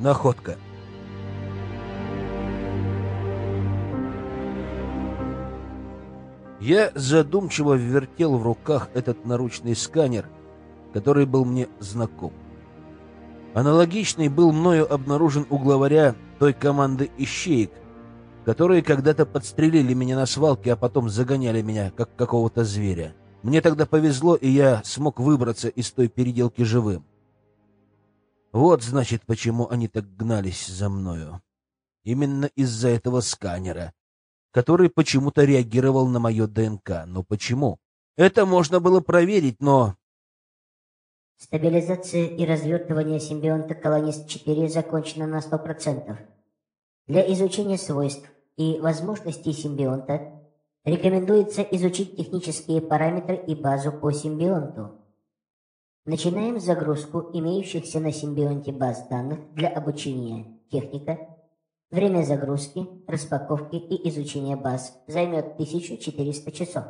Находка. Я задумчиво вертел в руках этот наручный сканер, который был мне знаком. Аналогичный был мною обнаружен у главаря той команды ищеек, которые когда-то подстрелили меня на свалке, а потом загоняли меня, как какого-то зверя. Мне тогда повезло, и я смог выбраться из той переделки живым. Вот, значит, почему они так гнались за мною. Именно из-за этого сканера, который почему-то реагировал на мое ДНК. Но почему? Это можно было проверить, но... Стабилизация и развертывание симбионта Колонист-4 закончена на 100%. Для изучения свойств и возможностей симбионта рекомендуется изучить технические параметры и базу по симбионту. Начинаем загрузку имеющихся на симбионте баз данных для обучения техника, Время загрузки, распаковки и изучения баз займет 1400 часов.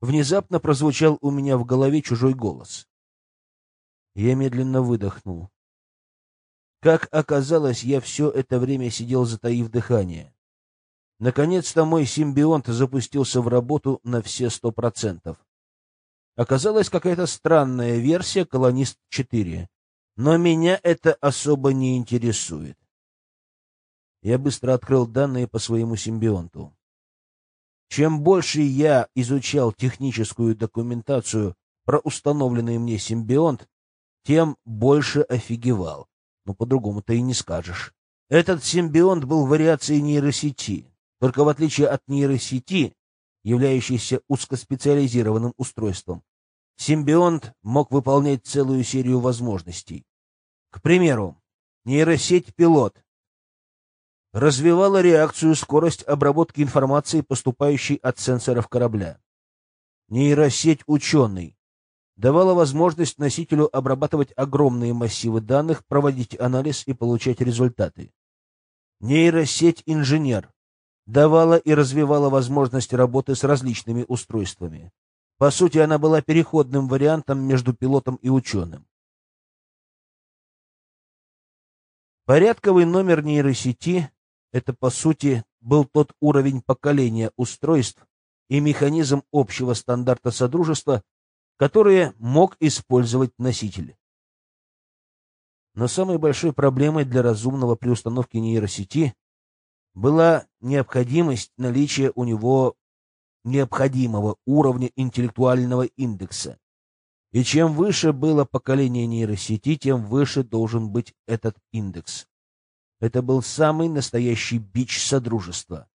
Внезапно прозвучал у меня в голове чужой голос. Я медленно выдохнул. Как оказалось, я все это время сидел, затаив дыхание. Наконец-то мой симбионт запустился в работу на все сто процентов. Оказалась какая-то странная версия «Колонист-4», но меня это особо не интересует. Я быстро открыл данные по своему симбионту. Чем больше я изучал техническую документацию про установленный мне симбионт, тем больше офигевал. Но по-другому-то и не скажешь. Этот симбионт был вариацией нейросети, только в отличие от нейросети, являющейся узкоспециализированным устройством, симбионт мог выполнять целую серию возможностей. К примеру, нейросеть «Пилот» развивала реакцию, скорость обработки информации, поступающей от сенсоров корабля. Нейросеть «Ученый» давала возможность носителю обрабатывать огромные массивы данных, проводить анализ и получать результаты. Нейросеть «Инженер» давала и развивала возможность работы с различными устройствами. По сути, она была переходным вариантом между пилотом и ученым. Порядковый номер нейросети это, по сути, был тот уровень поколения устройств и механизм общего стандарта Содружества, которые мог использовать носитель. Но самой большой проблемой для разумного при установке нейросети была необходимость наличия у него необходимого уровня интеллектуального индекса. И чем выше было поколение нейросети, тем выше должен быть этот индекс. Это был самый настоящий бич Содружества.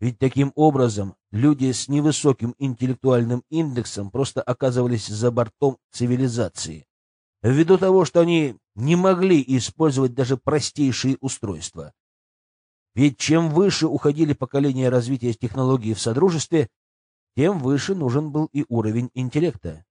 Ведь таким образом люди с невысоким интеллектуальным индексом просто оказывались за бортом цивилизации, ввиду того, что они не могли использовать даже простейшие устройства. Ведь чем выше уходили поколения развития технологий в Содружестве, тем выше нужен был и уровень интеллекта.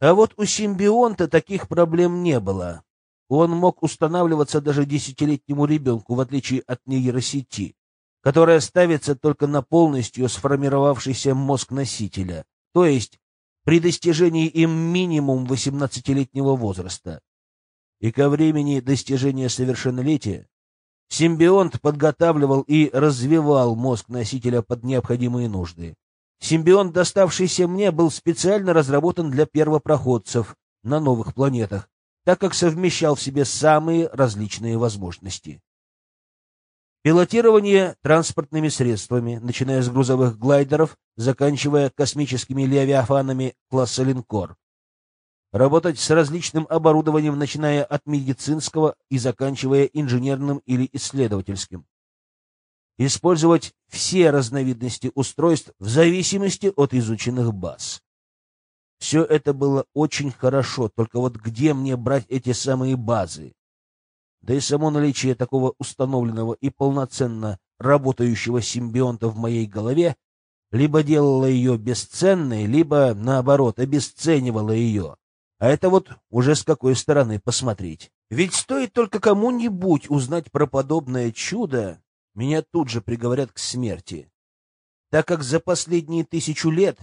А вот у симбионта таких проблем не было. Он мог устанавливаться даже десятилетнему ребенку, в отличие от нейросети, которая ставится только на полностью сформировавшийся мозг носителя, то есть при достижении им минимум 18-летнего возраста. И ко времени достижения совершеннолетия симбионт подготавливал и развивал мозг носителя под необходимые нужды. Симбионт, доставшийся мне, был специально разработан для первопроходцев на новых планетах, так как совмещал в себе самые различные возможности. Пилотирование транспортными средствами, начиная с грузовых глайдеров, заканчивая космическими левиафанами класса линкор. Работать с различным оборудованием, начиная от медицинского и заканчивая инженерным или исследовательским. Использовать все разновидности устройств в зависимости от изученных баз. Все это было очень хорошо, только вот где мне брать эти самые базы? Да и само наличие такого установленного и полноценно работающего симбионта в моей голове либо делало ее бесценной, либо, наоборот, обесценивало ее. А это вот уже с какой стороны посмотреть. Ведь стоит только кому-нибудь узнать про подобное чудо, меня тут же приговорят к смерти. Так как за последние тысячу лет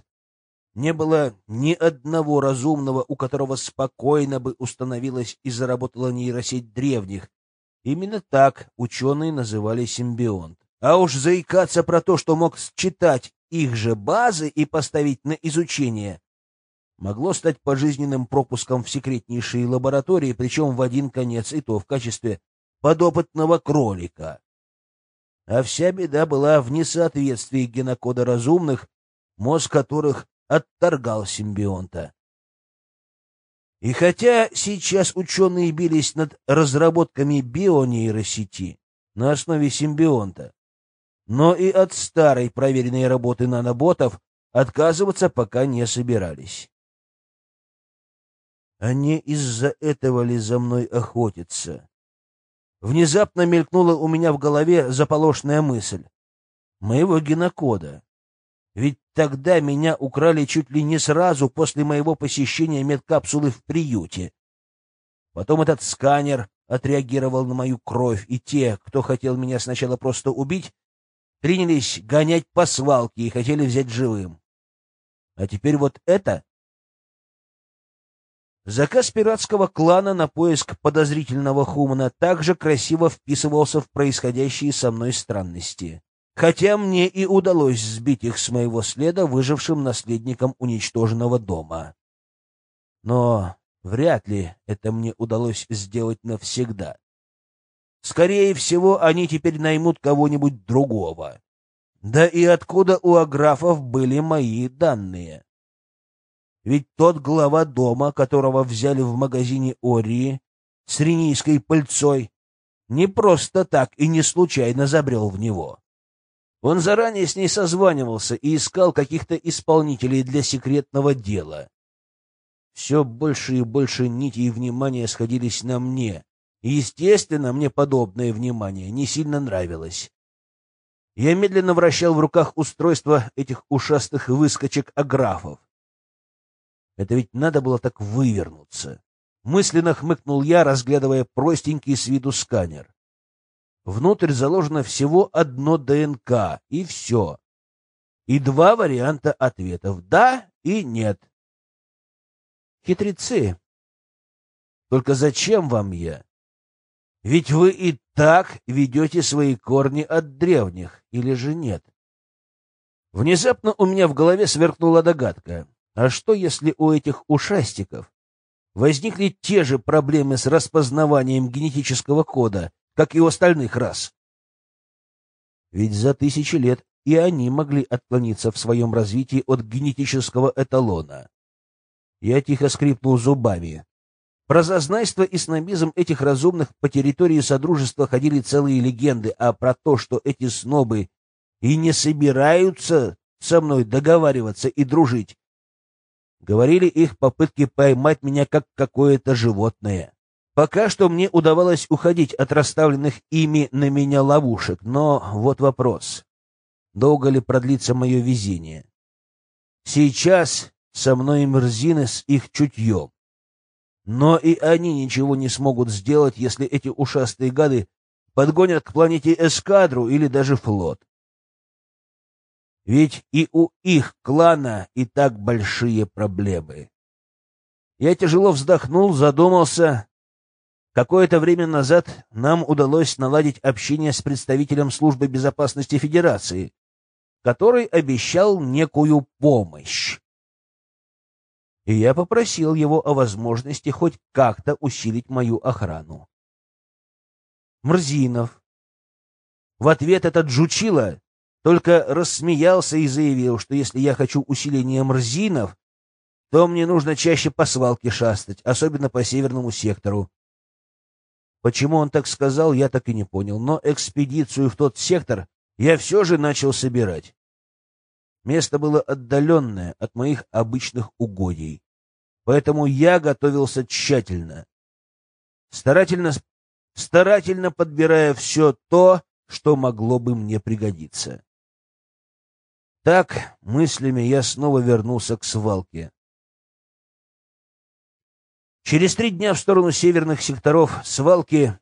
не было ни одного разумного, у которого спокойно бы установилась и заработала нейросеть древних. Именно так ученые называли симбионт. А уж заикаться про то, что мог считать их же базы и поставить на изучение, могло стать пожизненным пропуском в секретнейшие лаборатории, причем в один конец, и то в качестве подопытного кролика. А вся беда была в несоответствии генокода разумных, мозг которых отторгал симбионта. И хотя сейчас ученые бились над разработками бионейросети на основе симбионта, но и от старой проверенной работы наноботов отказываться пока не собирались. А не из-за этого ли за мной охотятся? Внезапно мелькнула у меня в голове заполошная мысль. Моего генокода. Ведь тогда меня украли чуть ли не сразу после моего посещения медкапсулы в приюте. Потом этот сканер отреагировал на мою кровь, и те, кто хотел меня сначала просто убить, принялись гонять по свалке и хотели взять живым. А теперь вот это Заказ пиратского клана на поиск подозрительного Хумана также красиво вписывался в происходящие со мной странности. Хотя мне и удалось сбить их с моего следа выжившим наследником уничтоженного дома. Но вряд ли это мне удалось сделать навсегда. Скорее всего, они теперь наймут кого-нибудь другого. Да и откуда у аграфов были мои данные? Ведь тот глава дома, которого взяли в магазине Ории с ренийской пыльцой, не просто так и не случайно забрел в него. Он заранее с ней созванивался и искал каких-то исполнителей для секретного дела. Все больше и больше нитей внимания сходились на мне, естественно, мне подобное внимание не сильно нравилось. Я медленно вращал в руках устройство этих ушастых выскочек-аграфов. Это ведь надо было так вывернуться. Мысленно хмыкнул я, разглядывая простенький с виду сканер. Внутрь заложено всего одно ДНК, и все. И два варианта ответов — да и нет. Хитрецы. Только зачем вам я? Ведь вы и так ведете свои корни от древних, или же нет? Внезапно у меня в голове сверкнула догадка. А что, если у этих ушастиков возникли те же проблемы с распознаванием генетического кода, как и у остальных рас? Ведь за тысячи лет и они могли отклониться в своем развитии от генетического эталона. Я тихо скрипнул зубами. Про зазнайство и снобизм этих разумных по территории Содружества ходили целые легенды, а про то, что эти снобы и не собираются со мной договариваться и дружить, говорили их попытки поймать меня как какое-то животное. Пока что мне удавалось уходить от расставленных ими на меня ловушек, но вот вопрос. Долго ли продлится мое везение? Сейчас со мной мерзины с их чутьем. Но и они ничего не смогут сделать, если эти ушастые гады подгонят к планете эскадру или даже флот. Ведь и у их клана и так большие проблемы. Я тяжело вздохнул, задумался. Какое-то время назад нам удалось наладить общение с представителем службы безопасности Федерации, который обещал некую помощь. И я попросил его о возможности хоть как-то усилить мою охрану. Мрзинов. В ответ этот жучила только рассмеялся и заявил, что если я хочу усиления мрзинов, то мне нужно чаще по свалке шастать, особенно по северному сектору. Почему он так сказал, я так и не понял, но экспедицию в тот сектор я все же начал собирать. Место было отдаленное от моих обычных угодий, поэтому я готовился тщательно, старательно, старательно подбирая все то, что могло бы мне пригодиться. Так, мыслями я снова вернулся к свалке. Через три дня в сторону северных секторов свалки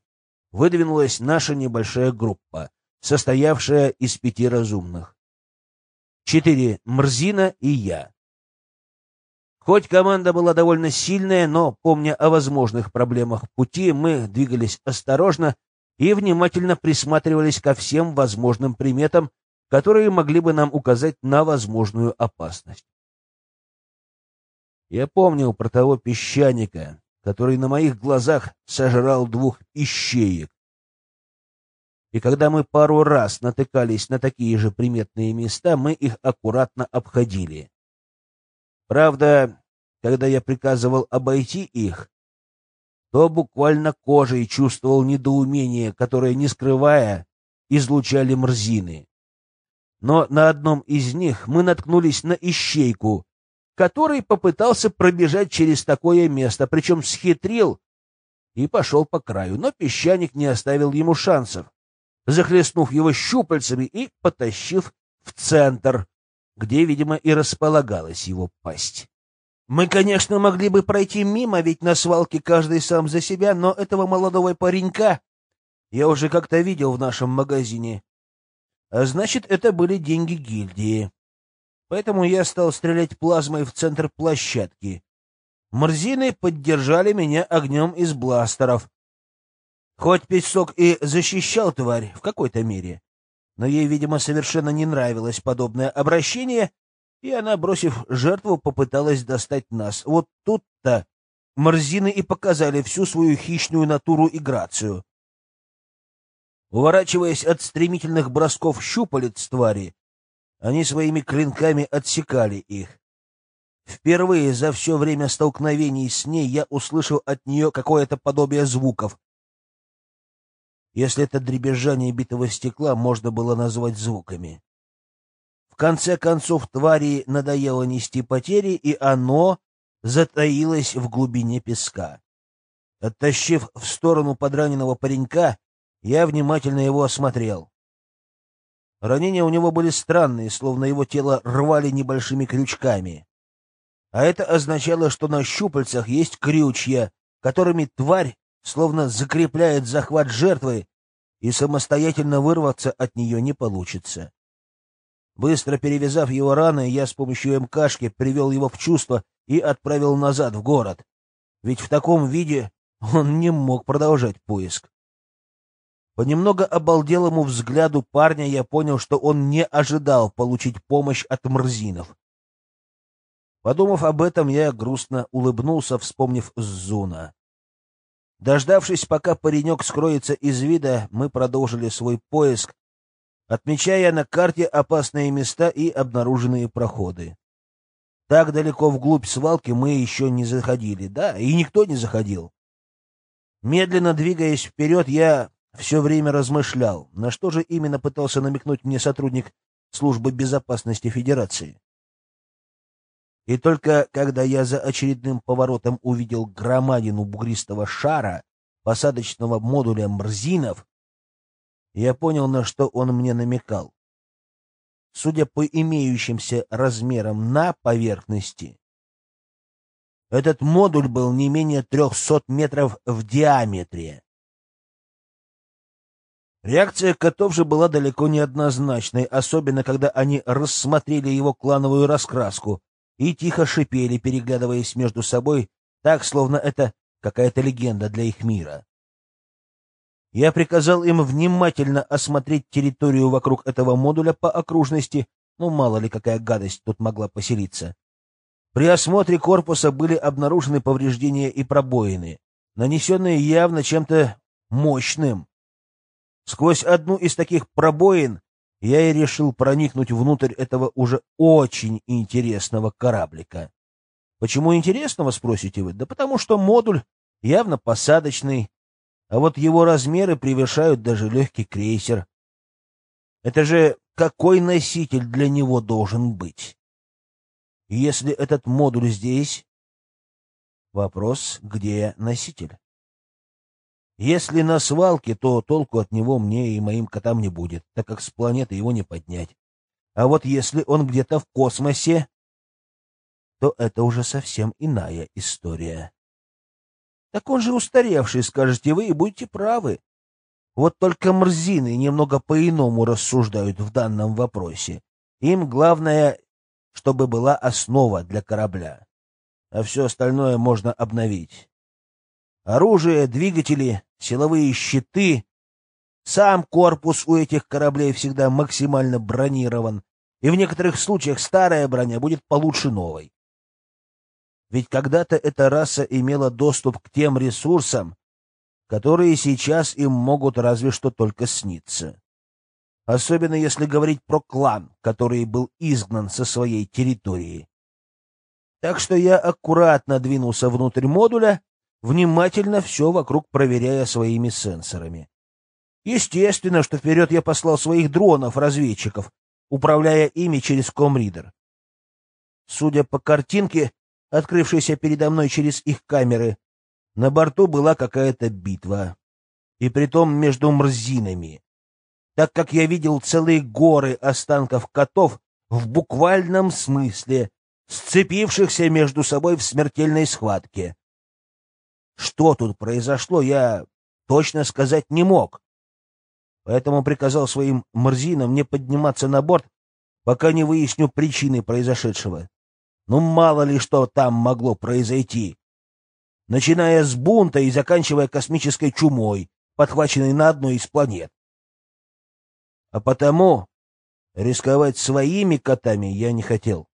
выдвинулась наша небольшая группа, состоявшая из пяти разумных. Четыре Мрзина и я. Хоть команда была довольно сильная, но, помня о возможных проблемах пути, мы двигались осторожно и внимательно присматривались ко всем возможным приметам, которые могли бы нам указать на возможную опасность. Я помнил про того песчаника, который на моих глазах сожрал двух ищеек. И когда мы пару раз натыкались на такие же приметные места, мы их аккуратно обходили. Правда, когда я приказывал обойти их, то буквально кожей чувствовал недоумение, которое, не скрывая, излучали мрзины. Но на одном из них мы наткнулись на ищейку, который попытался пробежать через такое место, причем схитрил и пошел по краю, но песчаник не оставил ему шансов, захлестнув его щупальцами и потащив в центр, где, видимо, и располагалась его пасть. Мы, конечно, могли бы пройти мимо, ведь на свалке каждый сам за себя, но этого молодого паренька я уже как-то видел в нашем магазине. А значит, это были деньги гильдии. Поэтому я стал стрелять плазмой в центр площадки. Морзины поддержали меня огнем из бластеров. Хоть песок и защищал тварь в какой-то мере, но ей, видимо, совершенно не нравилось подобное обращение, и она, бросив жертву, попыталась достать нас. Вот тут-то морзины и показали всю свою хищную натуру и грацию. Уворачиваясь от стремительных бросков щупалец твари, они своими клинками отсекали их. Впервые за все время столкновений с ней я услышал от нее какое-то подобие звуков, если это дребезжание битого стекла можно было назвать звуками. В конце концов твари надоело нести потери, и оно затаилось в глубине песка. Оттащив в сторону подраненного паренька, я внимательно его осмотрел. Ранения у него были странные, словно его тело рвали небольшими крючками. А это означало, что на щупальцах есть крючья, которыми тварь словно закрепляет захват жертвы, и самостоятельно вырваться от нее не получится. Быстро перевязав его раны, я с помощью МКшки привел его в чувство и отправил назад в город, ведь в таком виде он не мог продолжать поиск. По немного обалделому взгляду парня я понял, что он не ожидал получить помощь от мрзинов. Подумав об этом, я грустно улыбнулся, вспомнив Зуна. Дождавшись, пока паренек скроется из вида, мы продолжили свой поиск, отмечая на карте опасные места и обнаруженные проходы. Так далеко вглубь свалки мы еще не заходили, да, и никто не заходил. Медленно двигаясь вперед, я все время размышлял, на что же именно пытался намекнуть мне сотрудник службы безопасности Федерации. И только когда я за очередным поворотом увидел громадину бугристого шара посадочного модуля Мрзинов, я понял, на что он мне намекал. Судя по имеющимся размерам на поверхности, этот модуль был не менее трехсот метров в диаметре. Реакция котов же была далеко не однозначной, особенно когда они рассмотрели его клановую раскраску и тихо шипели, переглядываясь между собой, так, словно это какая-то легенда для их мира. Я приказал им внимательно осмотреть территорию вокруг этого модуля по окружности, ну, мало ли какая гадость тут могла поселиться. При осмотре корпуса были обнаружены повреждения и пробоины, нанесенные явно чем-то мощным. Сквозь одну из таких пробоин я и решил проникнуть внутрь этого уже очень интересного кораблика. Почему интересного, спросите вы? Да потому что модуль явно посадочный, а вот его размеры превышают даже легкий крейсер. Это же какой носитель для него должен быть? если этот модуль здесь, вопрос, где носитель? Если на свалке, то толку от него мне и моим котам не будет, так как с планеты его не поднять. А вот если он где-то в космосе, то это уже совсем иная история. Так он же устаревший, скажете вы, и будете правы. Вот только мрзины немного по-иному рассуждают в данном вопросе. Им главное, чтобы была основа для корабля. а все остальное можно обновить. Оружие, двигатели, силовые щиты. Сам корпус у этих кораблей всегда максимально бронирован, и в некоторых случаях старая броня будет получше новой. Ведь когда-то эта раса имела доступ к тем ресурсам, которые сейчас им могут разве что только сниться. Особенно если говорить про клан, который был изгнан со своей территории. Так что я аккуратно двинулся внутрь модуля, внимательно все вокруг проверяя своими сенсорами. Естественно, что вперед я послал своих дронов-разведчиков, управляя ими через комридер. Судя по картинке, открывшейся передо мной через их камеры, на борту была какая-то битва. И притом между мрзинами, так как я видел целые горы останков котов в буквальном смысле, сцепившихся между собой в смертельной схватке. Что тут произошло, я точно сказать не мог. Поэтому приказал своим мрзинам не подниматься на борт, пока не выясню причины произошедшего. Ну, мало ли что там могло произойти. Начиная с бунта и заканчивая космической чумой, подхваченной на одной из планет. А потому рисковать своими котами я не хотел.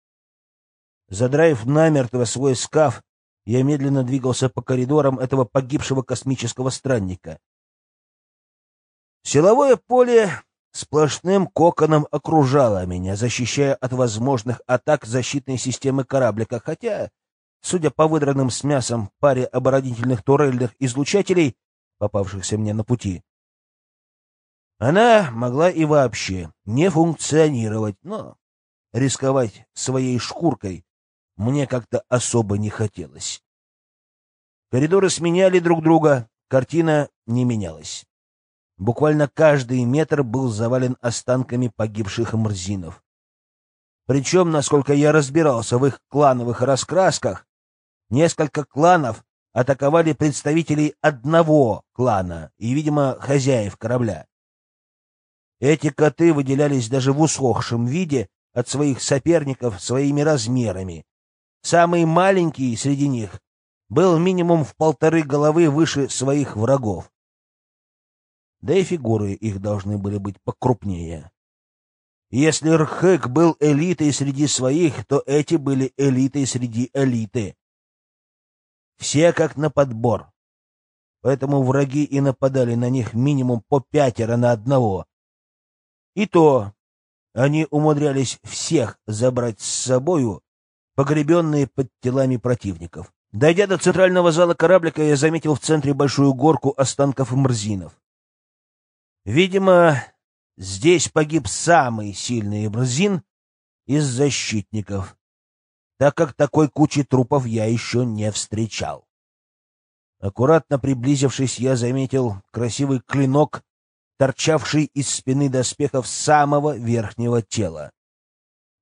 Задраив намертво свой скаф, я медленно двигался по коридорам этого погибшего космического странника. Силовое поле сплошным коконом окружало меня, защищая от возможных атак защитной системы кораблика, хотя, судя по выдранным с мясом паре оборонительных турельных излучателей, попавшихся мне на пути, она могла и вообще не функционировать, но рисковать своей шкуркой мне как-то особо не хотелось. Коридоры сменяли друг друга, картина не менялась. Буквально каждый метр был завален останками погибших мрзинов. Причем, насколько я разбирался в их клановых раскрасках, несколько кланов атаковали представителей одного клана и, видимо, хозяев корабля. Эти коты выделялись даже в усохшем виде от своих соперников своими размерами, Самый маленький среди них был минимум в полторы головы выше своих врагов. Да и фигуры их должны были быть покрупнее. Если Рхэк был элитой среди своих, то эти были элитой среди элиты. Все как на подбор. Поэтому враги и нападали на них минимум по пятеро на одного. И то они умудрялись всех забрать с собою погребенные под телами противников. Дойдя до центрального зала кораблика, я заметил в центре большую горку останков мрзинов. Видимо, здесь погиб самый сильный мрзин из защитников, так как такой кучи трупов я еще не встречал. Аккуратно приблизившись, я заметил красивый клинок, торчавший из спины доспехов самого верхнего тела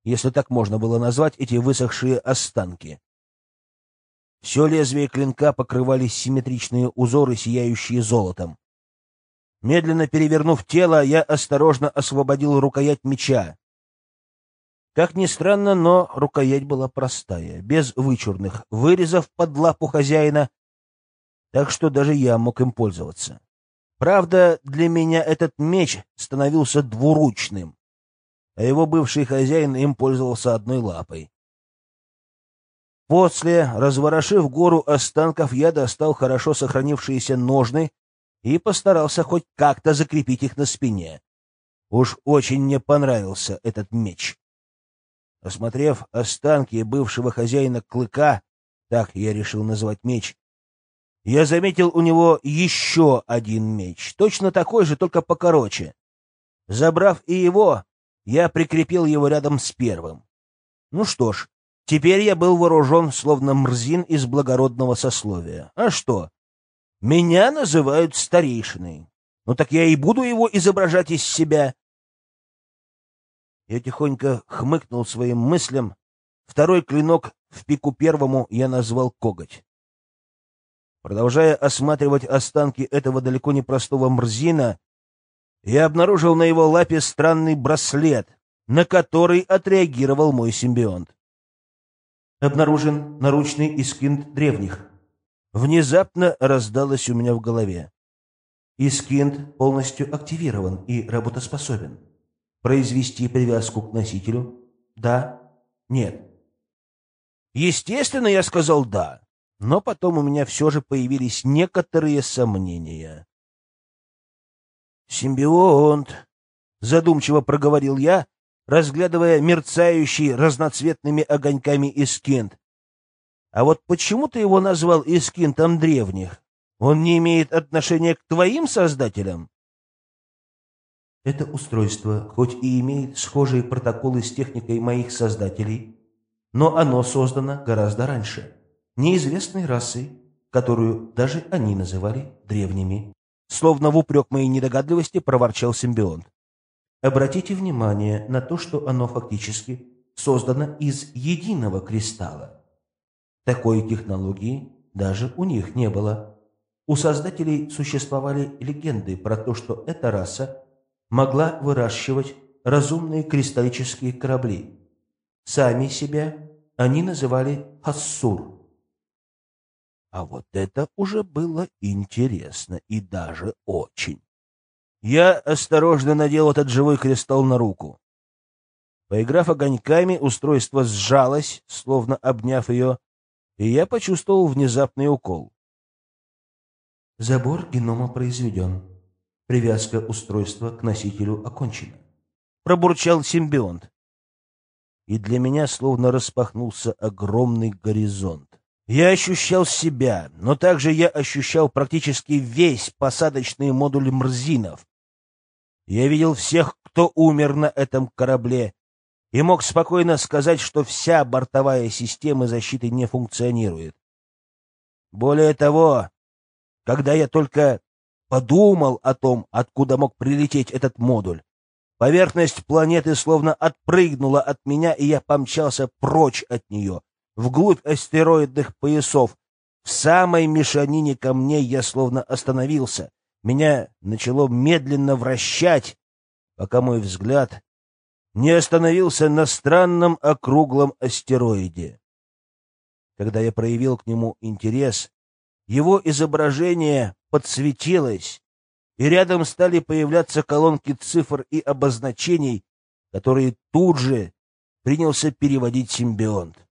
если так можно было назвать эти высохшие останки. Все лезвие клинка покрывали симметричные узоры, сияющие золотом. Медленно перевернув тело, я осторожно освободил рукоять меча. Как ни странно, но рукоять была простая, без вычурных вырезов под лапу хозяина, так что даже я мог им пользоваться. Правда, для меня этот меч становился двуручным а его бывший хозяин им пользовался одной лапой. После, разворошив гору останков, я достал хорошо сохранившиеся ножны и постарался хоть как-то закрепить их на спине. Уж очень мне понравился этот меч. Осмотрев останки бывшего хозяина клыка, так я решил назвать меч, я заметил у него еще один меч, точно такой же, только покороче. Забрав и его, я прикрепил его рядом с первым. Ну что ж, теперь я был вооружен, словно мрзин из благородного сословия. А что? Меня называют старейшиной. Ну так я и буду его изображать из себя. Я тихонько хмыкнул своим мыслям. Второй клинок в пику первому я назвал коготь. Продолжая осматривать останки этого далеко не простого мрзина, я обнаружил на его лапе странный браслет, на который отреагировал мой симбионт. Обнаружен наручный искинт древних. Внезапно раздалось у меня в голове. Искинт полностью активирован и работоспособен. Произвести привязку к носителю? Да? Нет? Естественно, я сказал «да», но потом у меня все же появились некоторые сомнения. «Симбионт», — задумчиво проговорил я, разглядывая мерцающий разноцветными огоньками Искинт. «А вот почему ты его назвал Искинтом древних? Он не имеет отношения к твоим создателям?» Это устройство, хоть и имеет схожие протоколы с техникой моих создателей, но оно создано гораздо раньше, неизвестной расой, которую даже они называли древними. Словно в упрек моей недогадливости проворчал симбионт. Обратите внимание на то, что оно фактически создано из единого кристалла. Такой технологии даже у них не было. У создателей существовали легенды про то, что эта раса могла выращивать разумные кристаллические корабли. Сами себя они называли Хассур. А вот это уже было интересно и даже очень. Я осторожно надел этот живой кристалл на руку. Поиграв огоньками, устройство сжалось, словно обняв ее, и я почувствовал внезапный укол. Забор генома произведен. Привязка устройства к носителю окончена. Пробурчал симбионт. И для меня словно распахнулся огромный горизонт. Я ощущал себя, но также я ощущал практически весь посадочный модуль Мрзинов, я видел всех, кто умер на этом корабле, и мог спокойно сказать, что вся бортовая система защиты не функционирует. Более того, когда я только подумал о том, откуда мог прилететь этот модуль, поверхность планеты словно отпрыгнула от меня, и я помчался прочь от нее, вглубь астероидных поясов. В самой мешанине камней я словно остановился, меня начало медленно вращать, пока мой взгляд не остановился на странном округлом астероиде. Когда я проявил к нему интерес, его изображение подсветилось, и рядом стали появляться колонки цифр и обозначений, которые тут же принялся переводить симбионт.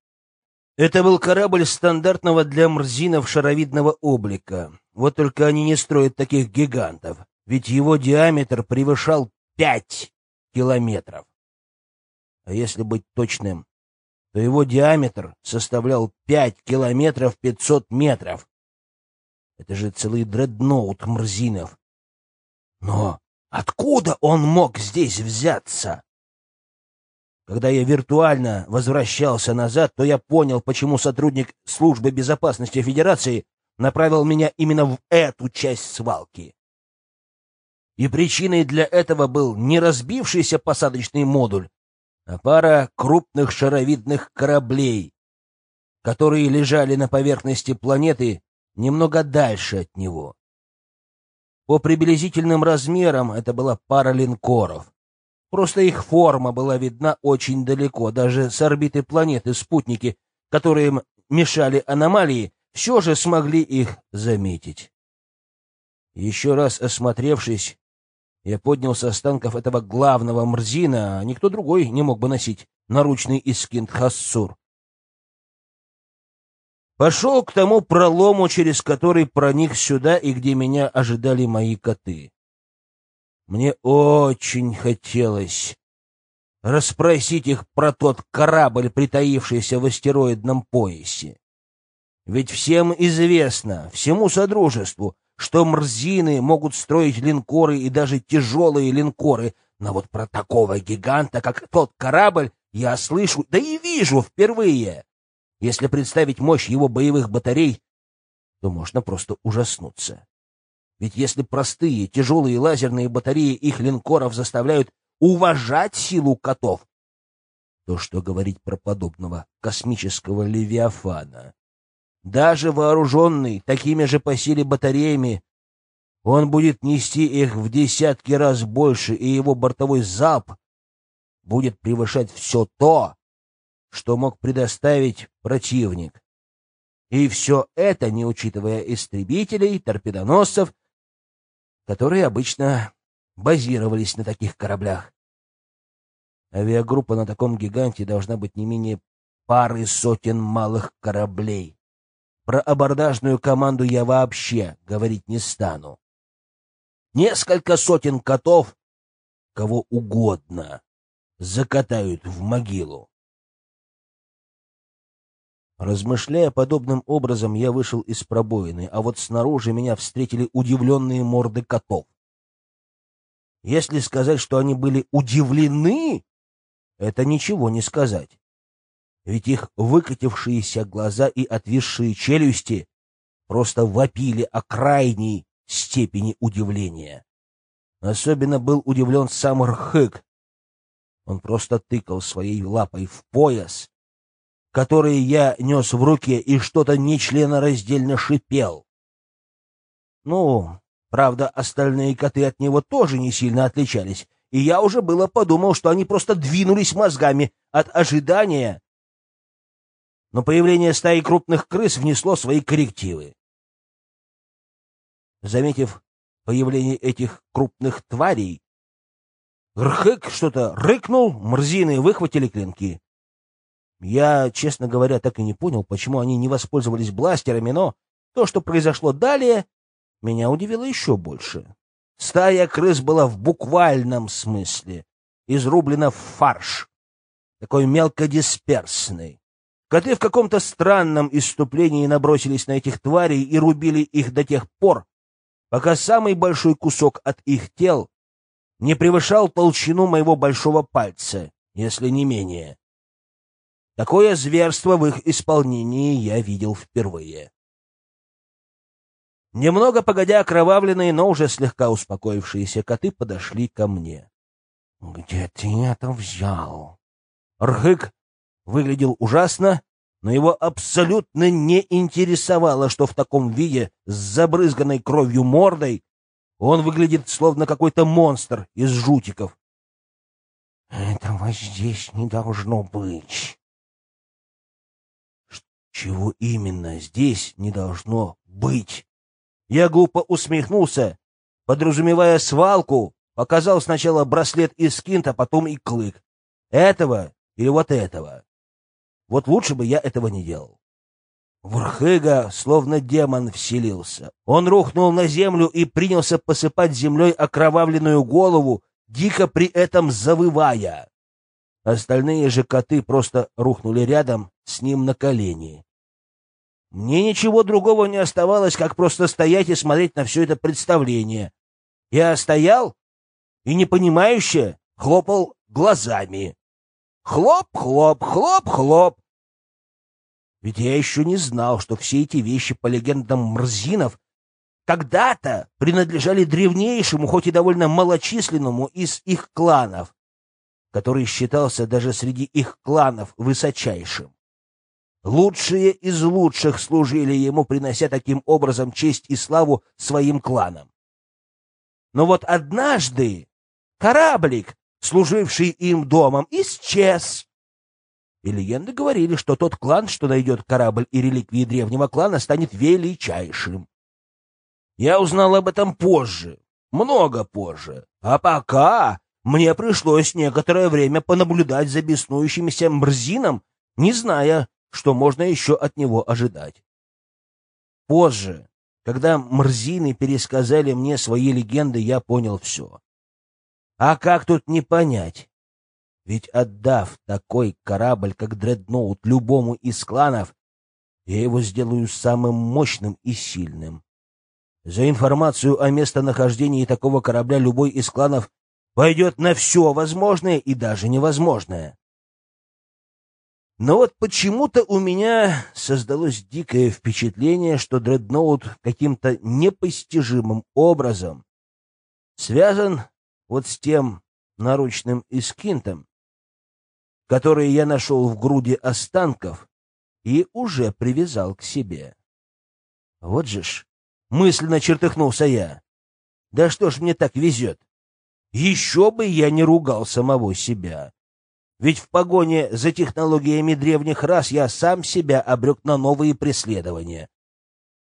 Это был корабль стандартного для мрзинов шаровидного облика. Вот только они не строят таких гигантов, ведь его диаметр превышал пять километров. А если быть точным, то его диаметр составлял пять километров пятьсот метров. Это же целый дредноут мрзинов. Но откуда он мог здесь взяться? Когда я виртуально возвращался назад, то я понял, почему сотрудник службы безопасности Федерации направил меня именно в эту часть свалки. И причиной для этого был не разбившийся посадочный модуль, а пара крупных шаровидных кораблей, которые лежали на поверхности планеты немного дальше от него. По приблизительным размерам это была пара линкоров. Просто их форма была видна очень далеко, даже с орбиты планеты спутники, которые мешали аномалии, все же смогли их заметить. Еще раз осмотревшись, я поднял с останков этого главного мрзина, а никто другой не мог бы носить наручный искинт Хассур. Пошел к тому пролому, через который проник сюда и где меня ожидали мои коты. Мне очень хотелось расспросить их про тот корабль, притаившийся в астероидном поясе. Ведь всем известно, всему Содружеству, что мрзины могут строить линкоры и даже тяжелые линкоры, но вот про такого гиганта, как тот корабль, я слышу, да и вижу впервые. Если представить мощь его боевых батарей, то можно просто ужаснуться. Ведь если простые тяжелые лазерные батареи их линкоров заставляют уважать силу котов, то что говорить про подобного космического левиафана? Даже вооруженный такими же по силе батареями, он будет нести их в десятки раз больше, и его бортовой залп будет превышать все то, что мог предоставить противник. И все это, не учитывая истребителей, торпедоносцев, которые обычно базировались на таких кораблях. Авиагруппа на таком гиганте должна быть не менее пары сотен малых кораблей. Про абордажную команду я вообще говорить не стану. Несколько сотен котов, кого угодно, закатают в могилу. Размышляя подобным образом, я вышел из пробоины, а вот снаружи меня встретили удивленные морды котов. Если сказать, что они были удивлены, это ничего не сказать. Ведь их выкатившиеся глаза и отвисшие челюсти просто вопили о крайней степени удивления. Особенно был удивлен сам Рхык. Он просто тыкал своей лапой в пояс, который я нес в руке, и что-то нечленораздельно шипел. Ну, правда, остальные коты от него тоже не сильно отличались, и я уже было подумал, что они просто двинулись мозгами от ожидания. Но появление стаи крупных крыс внесло свои коррективы. Заметив появление этих крупных тварей, Рхык что-то рыкнул, мрзины выхватили клинки. Я, честно говоря, так и не понял, почему они не воспользовались бластерами, но то, что произошло далее, меня удивило еще больше. Стая крыс была в буквальном смысле изрублена в фарш, такой мелкодисперсный. Коты в каком-то странном иступлении набросились на этих тварей и рубили их до тех пор, пока самый большой кусок от их тел не превышал толщину моего большого пальца, если не менее. Такое зверство в их исполнении я видел впервые. Немного погодя, окровавленные, но уже слегка успокоившиеся коты подошли ко мне. — Где ты это взял? Рхык выглядел ужасно, но его абсолютно не интересовало, что в таком виде, с забрызганной кровью мордой, он выглядит словно какой-то монстр из жутиков. — Этого здесь не должно быть. Чего именно здесь не должно быть? Я глупо усмехнулся, подразумевая свалку, показал сначала браслет из скинта, потом и клык. Этого или вот этого? Вот лучше бы я этого не делал. В словно демон вселился. Он рухнул на землю и принялся посыпать землей окровавленную голову, дико при этом завывая. Остальные же коты просто рухнули рядом с ним на колени. Мне ничего другого не оставалось, как просто стоять и смотреть на все это представление. Я стоял и непонимающе хлопал глазами. Хлоп-хлоп, хлоп-хлоп. Ведь я еще не знал, что все эти вещи, по легендам Мрзинов, когда-то принадлежали древнейшему, хоть и довольно малочисленному из их кланов который считался даже среди их кланов высочайшим. Лучшие из лучших служили ему, принося таким образом честь и славу своим кланам. Но вот однажды кораблик, служивший им домом, исчез. И легенды говорили, что тот клан, что найдет корабль и реликвии древнего клана, станет величайшим. Я узнал об этом позже, много позже. А пока мне пришлось некоторое время понаблюдать за беснующимся Мрзином, не зная, что можно еще от него ожидать. Позже, когда Мрзины пересказали мне свои легенды, я понял все. А как тут не понять? Ведь отдав такой корабль, как Дредноут, любому из кланов, я его сделаю самым мощным и сильным. За информацию о местонахождении такого корабля любой из кланов пойдет на все возможное и даже невозможное. Но вот почему-то у меня создалось дикое впечатление, что дредноут каким-то непостижимым образом связан вот с тем наручным искинтом, который я нашел в груди останков и уже привязал к себе. Вот же ж, мысленно чертыхнулся я. Да что ж мне так везет? Еще бы я не ругал самого себя. Ведь в погоне за технологиями древних рас я сам себя обрек на новые преследования.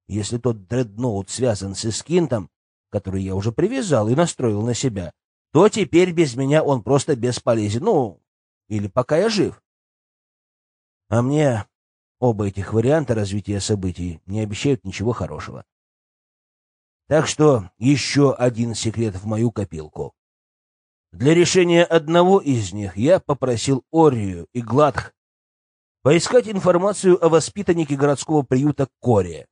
Если тот дредноут связан с Искинтом, который я уже привязал и настроил на себя, то теперь без меня он просто бесполезен. Ну, или пока я жив. А мне оба этих варианта развития событий не обещают ничего хорошего. Так что еще один секрет в мою копилку. Для решения одного из них я попросил Орию и Гладх поискать информацию о воспитаннике городского приюта Коре.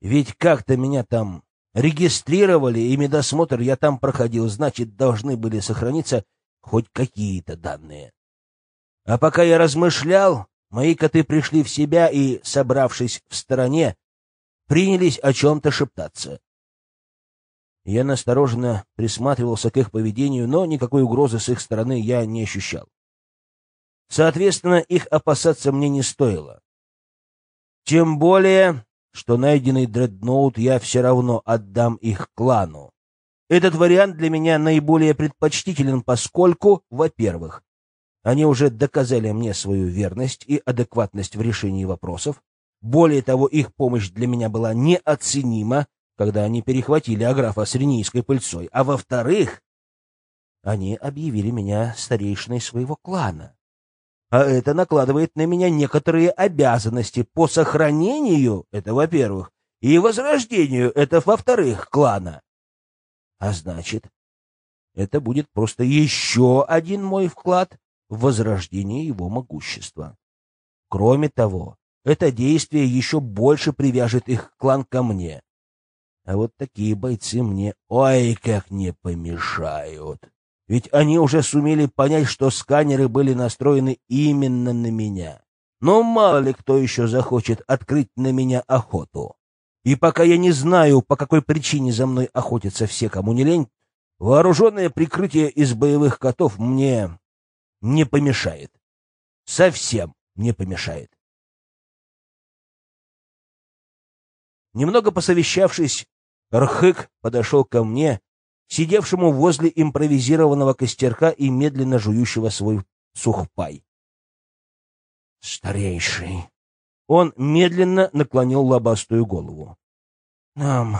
Ведь как-то меня там регистрировали, и медосмотр я там проходил, значит, должны были сохраниться хоть какие-то данные. А пока я размышлял, мои коты пришли в себя и, собравшись в стороне, принялись о чем-то шептаться. Я настороженно присматривался к их поведению, но никакой угрозы с их стороны я не ощущал. Соответственно, их опасаться мне не стоило. Тем более, что найденный дредноут я все равно отдам их клану. Этот вариант для меня наиболее предпочтителен, поскольку, во-первых, они уже доказали мне свою верность и адекватность в решении вопросов. Более того, их помощь для меня была неоценима, когда они перехватили Аграфа с ренийской пыльцой, а во-вторых, они объявили меня старейшиной своего клана. А это накладывает на меня некоторые обязанности по сохранению, это во-первых, и возрождению, это во-вторых, клана. А значит, это будет просто еще один мой вклад в возрождение его могущества. Кроме того, это действие еще больше привяжет их клан ко мне. А вот такие бойцы мне ой как не помешают. Ведь они уже сумели понять, что сканеры были настроены именно на меня. Но мало ли кто еще захочет открыть на меня охоту. И пока я не знаю, по какой причине за мной охотятся все, кому не лень, вооруженное прикрытие из боевых котов мне не помешает. Совсем не помешает. Немного посовещавшись, Рхык подошел ко мне, сидевшему возле импровизированного костерка и медленно жующего свой сухпай. «Старейший!» Он медленно наклонил лобастую голову. «Нам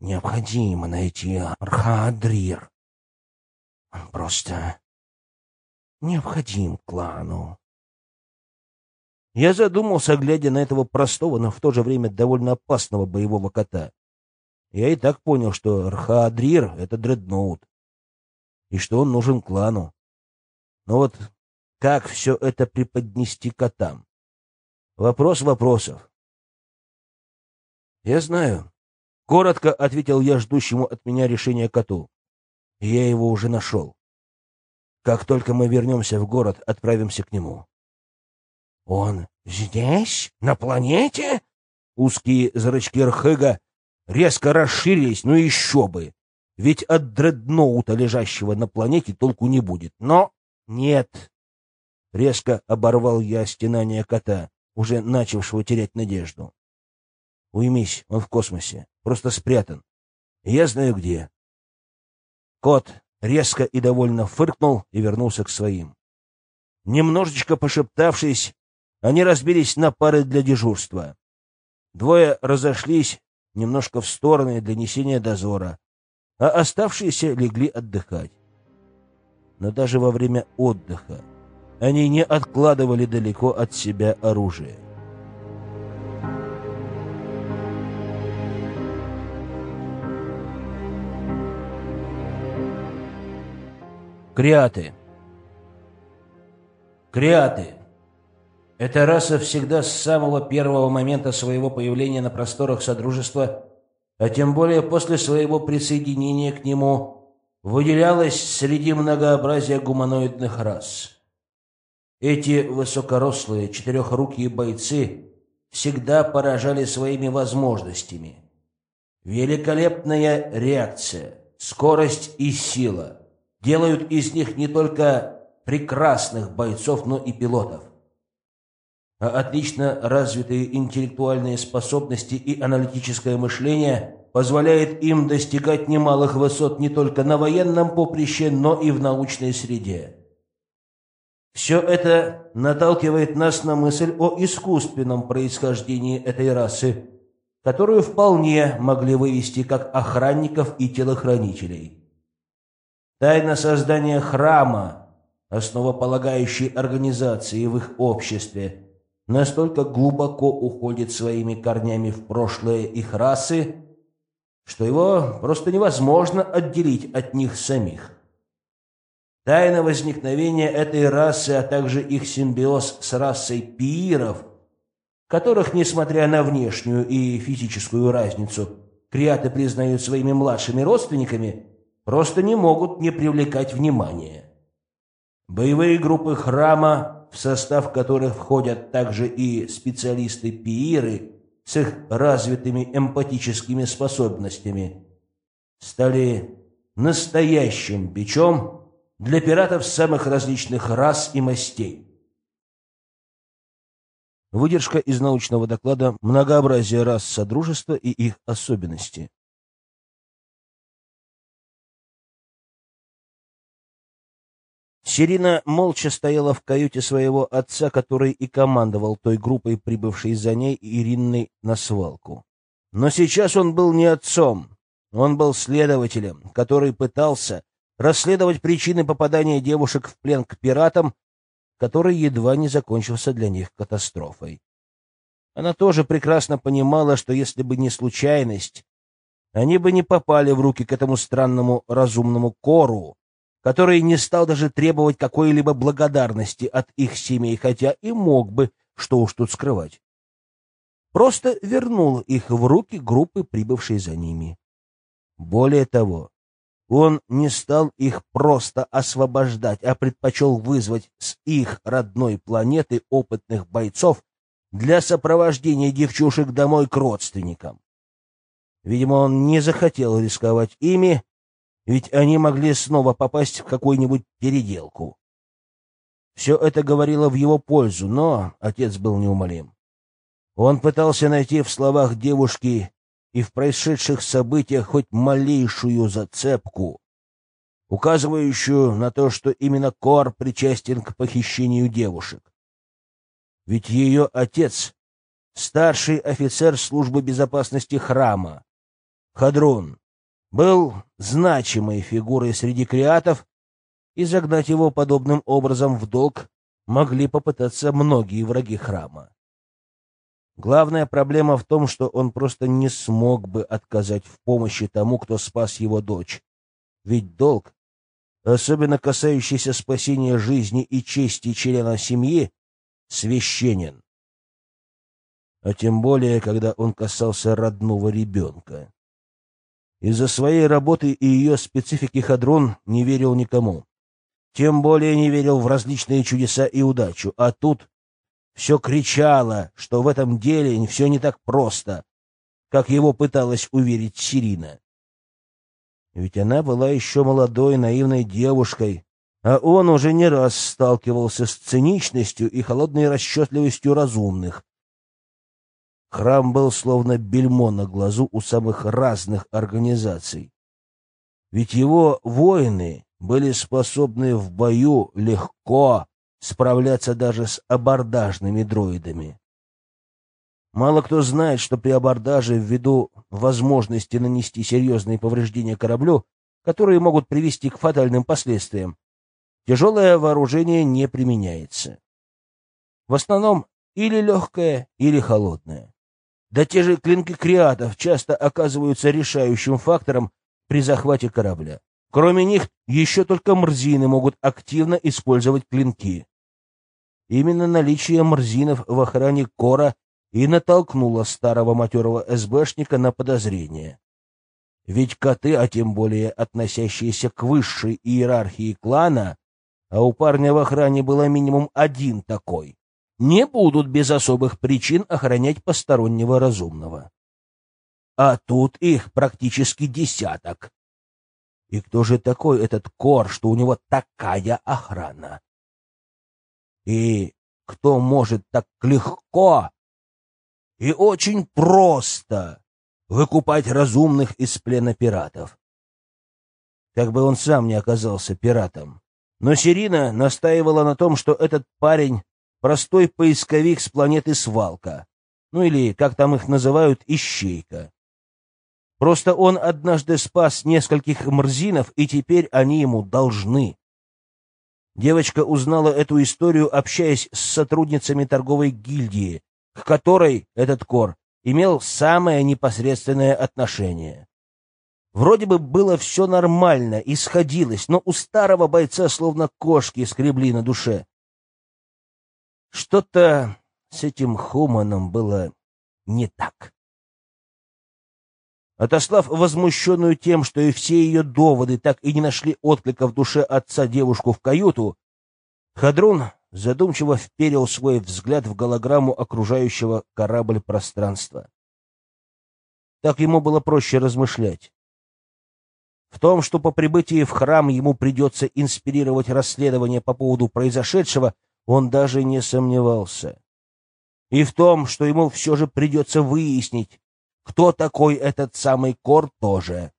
необходимо найти Архадрир. Он просто необходим клану. Я задумался, глядя на этого простого, но в то же время довольно опасного боевого кота. Я и так понял, что Рхаадрир — это дредноут, и что он нужен клану. Но вот как все это преподнести котам? Вопрос вопросов. Я знаю. Коротко ответил я ждущему от меня решения коту. я его уже нашел. Как только мы вернемся в город, отправимся к нему. «Он здесь? На планете?» Узкие зрачки Рхыга резко расширились, ну еще бы. Ведь от дредноута, лежащего на планете, толку не будет. Но нет. Резко оборвал я стенание кота, уже начавшего терять надежду. Уймись, он в космосе, просто спрятан. Я знаю где. Кот резко и довольно фыркнул и вернулся к своим. Немножечко пошептавшись, они разбились на пары для дежурства. Двое разошлись немножко в стороны для несения дозора, а оставшиеся легли отдыхать. Но даже во время отдыха они не откладывали далеко от себя оружие. Криаты Криаты эта раса всегда с самого первого момента своего появления на просторах Содружества, а тем более после своего присоединения к нему, выделялась среди многообразия гуманоидных рас. Эти высокорослые четырехрукие бойцы всегда поражали своими возможностями. Великолепная реакция, скорость и сила делают из них не только прекрасных бойцов, но и пилотов а отлично развитые интеллектуальные способности и аналитическое мышление позвляет им достигать немалых высот не только на военном поприще, но и в научной среде. Все это наталкивает нас на мысль о искусственном происхождении этой расы, которую вполне могли вывести как охранников и телохранителей. Тайна создания храма, основополагающей организации в их обществе, настолько глубоко уходит своими корнями в прошлое их расы, что его просто невозможно отделить от них самих. Тайна возникновения этой расы, а также их симбиоз с расой пииров, которых, несмотря на внешнюю и физическую разницу, криаты признают своими младшими родственниками, просто не могут не привлекать внимания. Боевые группы храма, в состав которых входят также и специалисты-пииры с их развитыми эмпатическими способностями, стали настоящим бичом для пиратов самых различных рас и мастей. Выдержка из научного доклада «Многообразие рас Содружества и их особенности». Сирина молча стояла в каюте своего отца, который и командовал той группой, прибывшей за ней Иринной на свалку. Но сейчас он был не отцом, он был следователем, который пытался расследовать причины попадания девушек в плен к пиратам, который едва не закончился для них катастрофой. Она тоже прекрасно понимала, что если бы не случайность, они бы не попали в руки к этому странному разумному кору, который не стал даже требовать какой-либо благодарности от их семей, хотя и мог бы, что уж тут скрывать. Просто вернул их в руки группы, прибывшей за ними. Более того, он не стал их просто освобождать, а предпочел вызвать с их родной планеты опытных бойцов для сопровождения девчушек домой к родственникам. Видимо, он не захотел рисковать ими, ведь они могли снова попасть в какую-нибудь переделку. Все это говорило в его пользу, но отец был неумолим. Он пытался найти в словах девушки и в происшедших событиях хоть малейшую зацепку, указывающую на то, что именно Кор причастен к похищению девушек. Ведь ее отец — старший офицер службы безопасности храма, Хадрун, был значимой фигурой среди креатов, и загнать его подобным образом в долг могли попытаться многие враги храма. Главная проблема в том, что он просто не смог бы отказать в помощи тому, кто спас его дочь. Ведь долг, особенно касающийся спасения жизни и чести члена семьи, священен. А тем более, когда он касался родного ребенка. Из-за своей работы и ее специфики Хадрон не верил никому. Тем более не верил в различные чудеса и удачу. А тут все кричало, что в этом деле все не так просто, как его пыталась уверить Сирина. Ведь она была еще молодой, наивной девушкой, а он уже не раз сталкивался с циничностью и холодной расчетливостью разумных. Храм был словно бельмо на глазу у самых разных организаций. Ведь его воины были способны в бою легко справляться даже с абордажными дроидами. Мало кто знает, что при абордаже, ввиду возможности нанести серьезные повреждения кораблю, которые могут привести к фатальным последствиям, тяжелое вооружение не применяется. В основном или легкое, или холодное. Да те же клинки креатов часто оказываются решающим фактором при захвате корабля. Кроме них, еще только мрзины могут активно использовать клинки. Именно наличие мрзинов в охране Кора и натолкнуло старого матерого СБшника на подозрение. Ведь коты, а тем более относящиеся к высшей иерархии клана, а у парня в охране было минимум один такой, не будут без особых причин охранять постороннего разумного. А тут их практически десяток. И кто же такой этот Кор, что у него такая охрана? И кто может так легко и очень просто выкупать разумных из плена пиратов? Как бы он сам не оказался пиратом. Но Сирина настаивала на том, что этот парень — простой поисковик с планеты Свалка, ну или, как там их называют, Ищейка. Просто он однажды спас нескольких мрзинов, и теперь они ему должны. Девочка узнала эту историю, общаясь с сотрудницами торговой гильдии, к которой этот кор имел самое непосредственное отношение. Вроде бы было все нормально и сходилось, но у старого бойца словно кошки скребли на душе. Что-то с этим Хуманом было не так. Отослав возмущенную тем, что и все ее доводы так и не нашли отклика в душе отца девушку в каюту, Хадрун задумчиво вперил свой взгляд в голограмму окружающего корабль пространства. Так ему было проще размышлять. В том, что по прибытии в храм ему придется инспирировать расследование по поводу произошедшего, он даже не сомневался. И в том, что ему все же придется выяснить, кто такой этот самый Кор тоже.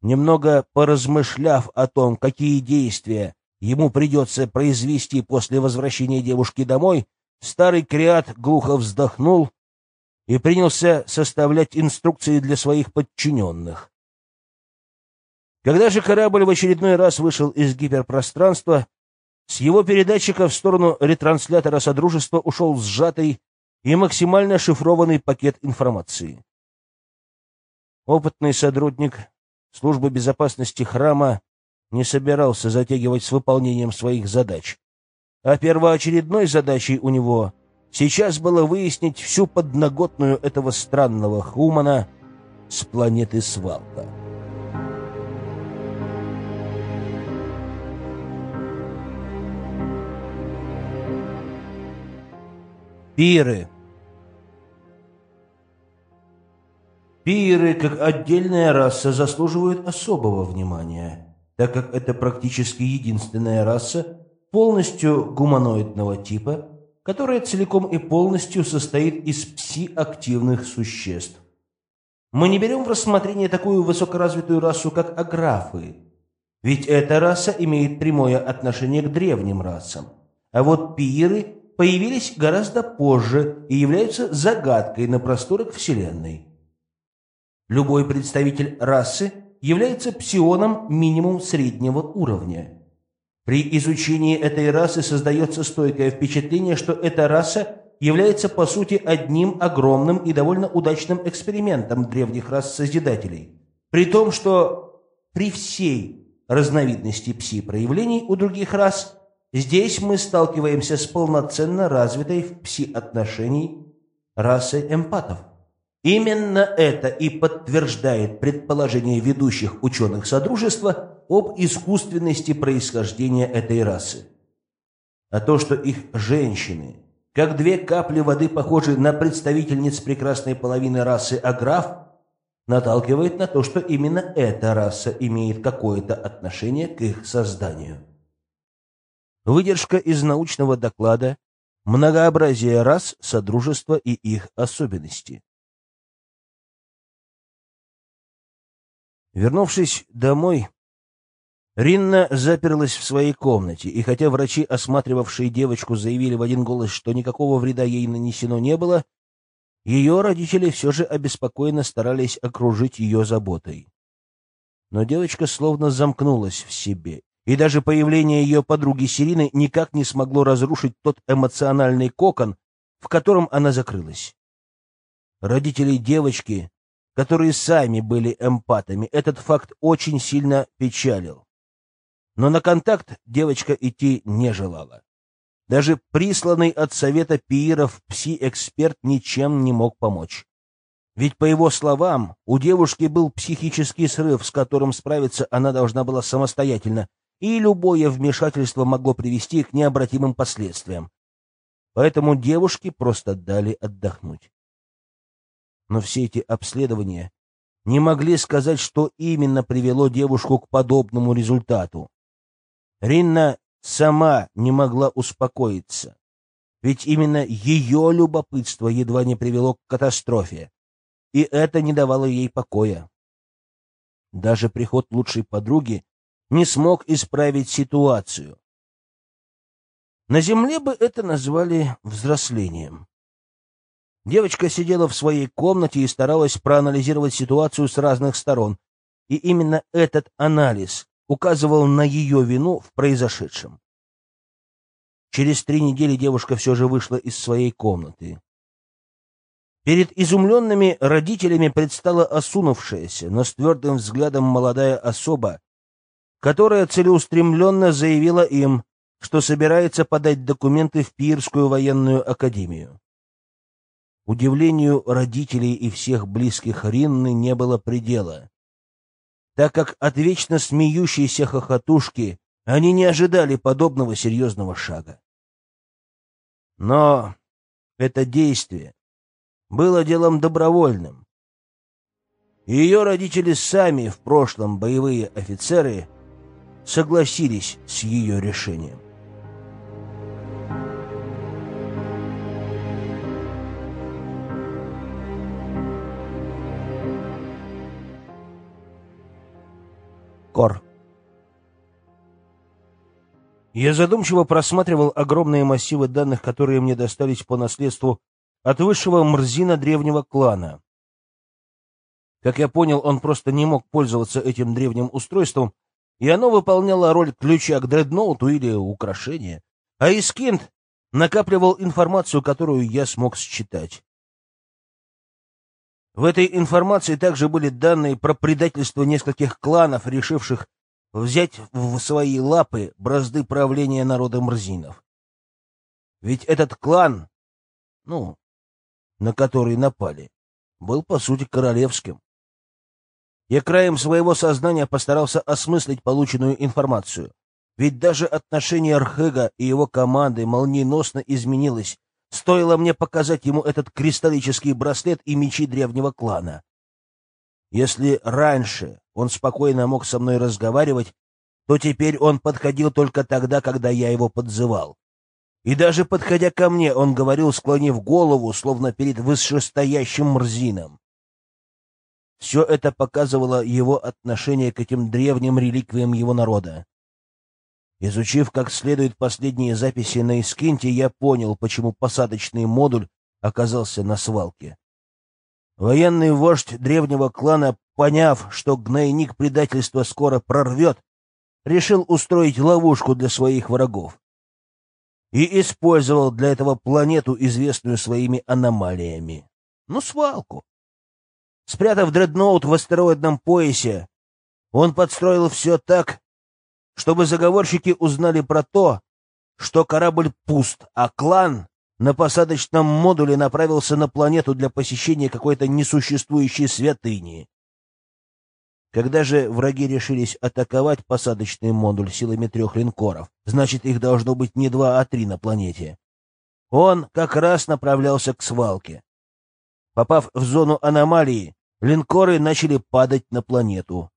Немного поразмышляв о том, какие действия ему придется произвести после возвращения девушки домой, старый креат глухо вздохнул и принялся составлять инструкции для своих подчиненных. Когда же корабль в очередной раз вышел из гиперпространства, с его передатчика в сторону ретранслятора Содружества ушел сжатый и максимально шифрованный пакет информации. Опытный сотрудник службы безопасности храма не собирался затягивать с выполнением своих задач, а первоочередной задачей у него сейчас было выяснить всю подноготную этого странного хумана с планеты Свалка. Пиры Пиры, как отдельная раса, заслуживают особого внимания, так как это практически единственная раса полностью гуманоидного типа, которая целиком и полностью состоит из пси-активных существ. Мы не берем в рассмотрение такую высокоразвитую расу, как аграфы, ведь эта раса имеет прямое отношение к древним расам, а вот пиры появились гораздо позже и являются загадкой на просторах Вселенной. Любой представитель расы является псионом минимум среднего уровня. При изучении этой расы создается стойкое впечатление, что эта раса является по сути одним огромным и довольно удачным экспериментом древних рас Созидателей. При том, что при всей разновидности пси-проявлений у других рас, здесь мы сталкиваемся с полноценно развитой в пси-отношении расой эмпатов. Именно это и подтверждает предположение ведущих ученых Содружества об искусственности происхождения этой расы. А то, что их женщины, как две капли воды, похожи на представительниц прекрасной половины расы Аграф, наталкивает на то, что именно эта раса имеет какое-то отношение к их созданию. Выдержка из научного доклада «Многообразие рас, Содружества и их особенности». Вернувшись домой, Ринна заперлась в своей комнате, и хотя врачи, осматривавшие девочку, заявили в один голос, что никакого вреда ей нанесено не было, ее родители все же обеспокоенно старались окружить ее заботой. Но девочка словно замкнулась в себе, и даже появление ее подруги Сирины никак не смогло разрушить тот эмоциональный кокон, в котором она закрылась. Родители девочки которые сами были эмпатами, этот факт очень сильно печалил. Но на контакт девочка идти не желала. Даже присланный от совета пиеров пси-эксперт ничем не мог помочь. Ведь, по его словам, у девушки был психический срыв, с которым справиться она должна была самостоятельно, и любое вмешательство могло привести к необратимым последствиям. Поэтому девушке просто дали отдохнуть но все эти обследования не могли сказать, что именно привело девушку к подобному результату. Ринна сама не могла успокоиться, ведь именно ее любопытство едва не привело к катастрофе, и это не давало ей покоя. Даже приход лучшей подруги не смог исправить ситуацию. На земле бы это назвали взрослением. Девочка сидела в своей комнате и старалась проанализировать ситуацию с разных сторон, и именно этот анализ указывал на ее вину в произошедшем. Через три недели девушка все же вышла из своей комнаты. Перед изумленными родителями предстала осунувшаяся, но с твердым взглядом молодая особа, которая целеустремленно заявила им, что собирается подать документы в Пирскую военную академию. Удивлению родителей и всех близких Ринны не было предела, так как от вечно смеющейся хохотушки они не ожидали подобного серьезного шага. Но это действие было делом добровольным. Ее родители сами, в прошлом боевые офицеры, согласились с ее решением. Кор. Я задумчиво просматривал огромные массивы данных, которые мне достались по наследству от высшего мрзина древнего клана. Как я понял, он просто не мог пользоваться этим древним устройством, и оно выполняло роль ключа к дредноуту или украшения. А Искинд накапливал информацию, которую я смог считать. В этой информации также были данные про предательство нескольких кланов, решивших взять в свои лапы бразды правления народа Мрзинов. Ведь этот клан, ну, на который напали, был, по сути, королевским. Я краем своего сознания постарался осмыслить полученную информацию. Ведь даже отношение Архега и его команды молниеносно изменилось Стоило мне показать ему этот кристаллический браслет и мечи древнего клана. Если раньше он спокойно мог со мной разговаривать, то теперь он подходил только тогда, когда я его подзывал. И даже подходя ко мне, он говорил, склонив голову, словно перед высшестоящим мрзином. Все это показывало его отношение к этим древним реликвиям его народа. Изучив как следует последние записи на Искинте, я понял, почему посадочный модуль оказался на свалке. Военный вождь древнего клана, поняв, что гнойник предательства скоро прорвет, решил устроить ловушку для своих врагов и использовал для этого планету, известную своими аномалиями. Ну, свалку. Спрятав дредноут в астероидном поясе, он подстроил все так, чтобы заговорщики узнали про то, что корабль пуст, а клан на посадочном модуле направился на планету для посещения какой-то несуществующей святыни. Когда же враги решились атаковать посадочный модуль силами трех линкоров, значит, их должно быть не два, а три на планете. Он как раз направлялся к свалке. Попав в зону аномалии, линкоры начали падать на планету.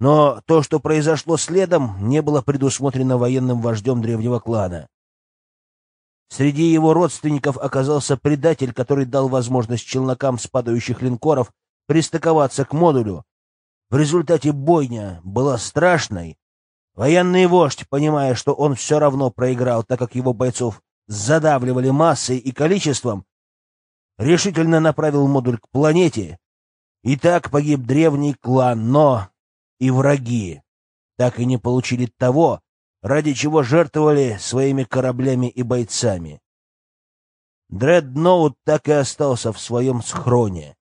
Но то, что произошло следом, не было предусмотрено военным вождем древнего клана. Среди его родственников оказался предатель, который дал возможность челнокам с падающих линкоров пристыковаться к модулю. В результате бойня была страшной. Военный вождь, понимая, что он все равно проиграл, так как его бойцов задавливали массой и количеством, решительно направил модуль к планете. И так погиб древний клан, но и враги так и не получили того, ради чего жертвовали своими кораблями и бойцами. Дредноут так и остался в своем схроне,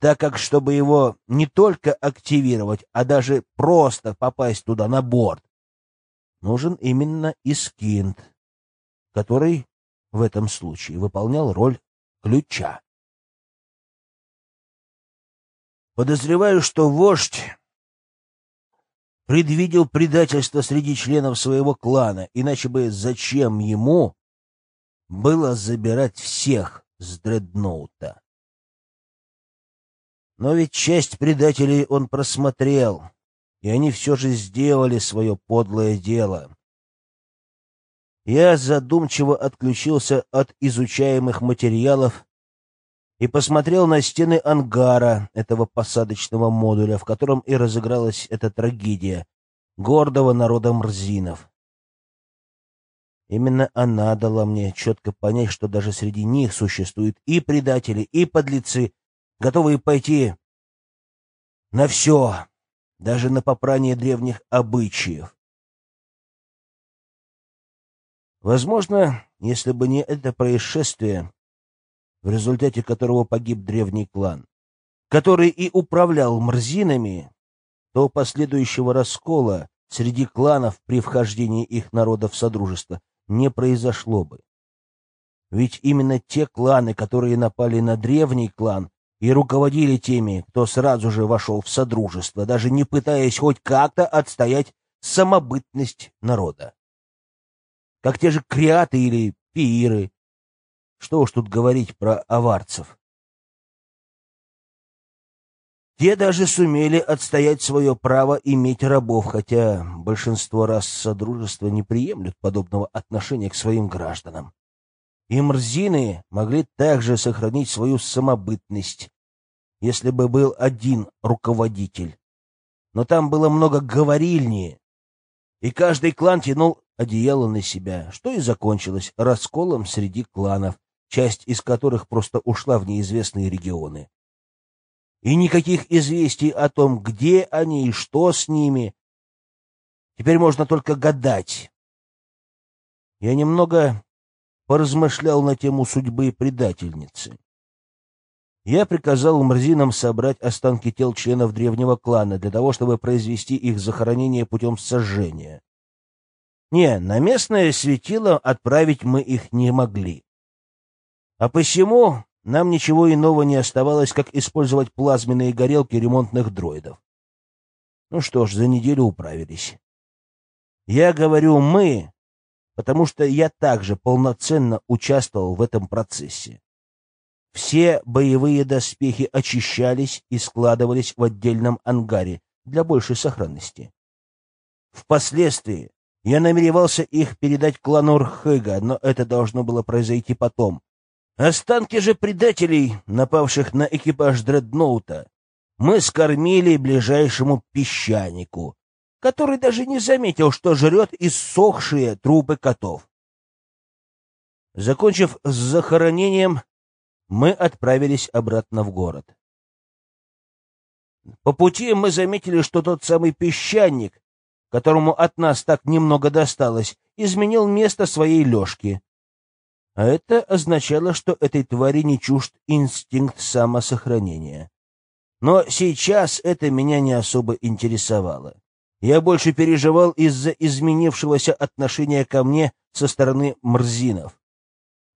так как, чтобы его не только активировать, а даже просто попасть туда на борт, нужен именно Искинт, который в этом случае выполнял роль ключа. Подозреваю, что вождь предвидел предательство среди членов своего клана, иначе бы зачем ему было забирать всех с дредноута? Но ведь часть предателей он просмотрел, и они все же сделали свое подлое дело. Я задумчиво отключился от изучаемых материалов и посмотрел на стены ангара этого посадочного модуля, в котором и разыгралась эта трагедия, гордого народа мрзинов. Именно она дала мне четко понять, что даже среди них существуют и предатели, и подлецы, готовые пойти на все, даже на попрание древних обычаев. Возможно, если бы не это происшествие, в результате которого погиб древний клан, который и управлял мрзинами, то последующего раскола среди кланов при вхождении их народа в Содружество не произошло бы. Ведь именно те кланы, которые напали на древний клан и руководили теми, кто сразу же вошел в Содружество, даже не пытаясь хоть как-то отстоять самобытность народа. Как те же креаты или пииры. Что уж тут говорить про аварцев. Те даже сумели отстоять свое право иметь рабов, хотя большинство раз Содружества не приемлют подобного отношения к своим гражданам. И мрзины могли также сохранить свою самобытность, если бы был один руководитель. Но там было много говорильни, и каждый клан тянул одеяло на себя, что и закончилось расколом среди кланов, часть из которых просто ушла в неизвестные регионы и никаких известий о том, где они и что с ними. Теперь можно только гадать. Я немного поразмышлял на тему судьбы предательницы. Я приказал Мрзинам собрать останки тел членов древнего клана для того, чтобы произвести их захоронение путем сожжения. Не, на местное светило отправить мы их не могли. А посему нам ничего иного не оставалось, как использовать плазменные горелки ремонтных дроидов. Ну что ж, за неделю управились. Я говорю «мы», потому что я также полноценно участвовал в этом процессе. Все боевые доспехи очищались и складывались в отдельном ангаре для большей сохранности. Впоследствии я намеревался их передать клану Рхыга, но это должно было произойти потом, Останки же предателей, напавших на экипаж дредноута, мы скормили ближайшему песчанику, который даже не заметил, что жрет иссохшие трупы котов. Закончив с захоронением, мы отправились обратно в город. По пути мы заметили, что тот самый песчаник, которому от нас так немного досталось, изменил место своей лёжки. А это означало, что этой твари не чужд инстинкт самосохранения. Но сейчас это меня не особо интересовало. Я больше переживал из-за изменившегося отношения ко мне со стороны мрзинов.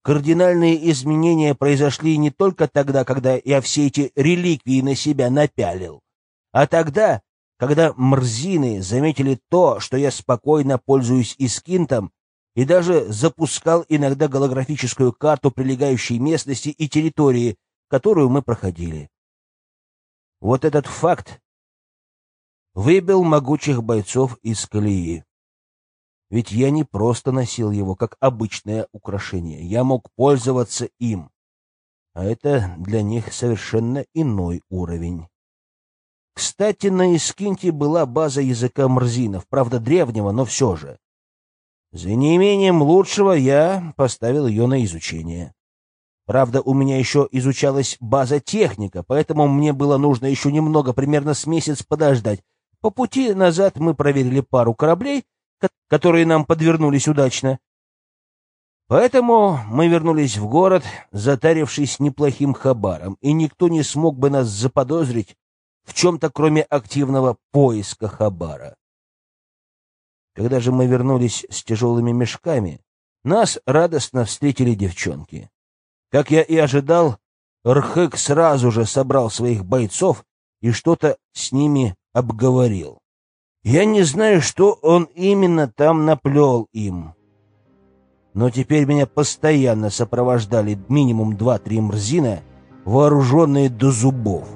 Кардинальные изменения произошли не только тогда, когда я все эти реликвии на себя напялил, а тогда, когда мрзины заметили то, что я спокойно пользуюсь искинтом и даже запускал иногда голографическую карту прилегающей местности и территории, которую мы проходили. Вот этот факт выбил могучих бойцов из колеи. Ведь я не просто носил его как обычное украшение, я мог пользоваться им. А это для них совершенно иной уровень. Кстати, на Искинте была база языка мрзинов, правда древнего, но все же. За неимением лучшего я поставил ее на изучение. Правда, у меня еще изучалась база техника, поэтому мне было нужно еще немного, примерно с месяц подождать. По пути назад мы проверили пару кораблей, которые нам подвернулись удачно. Поэтому мы вернулись в город, затарившись неплохим хабаром, и никто не смог бы нас заподозрить в чем-то, кроме активного поиска хабара. Когда же мы вернулись с тяжелыми мешками, нас радостно встретили девчонки. Как я и ожидал, Рхык сразу же собрал своих бойцов и что-то с ними обговорил. Я не знаю, что он именно там наплел им. Но теперь меня постоянно сопровождали минимум два-три мрзина, вооруженные до зубов.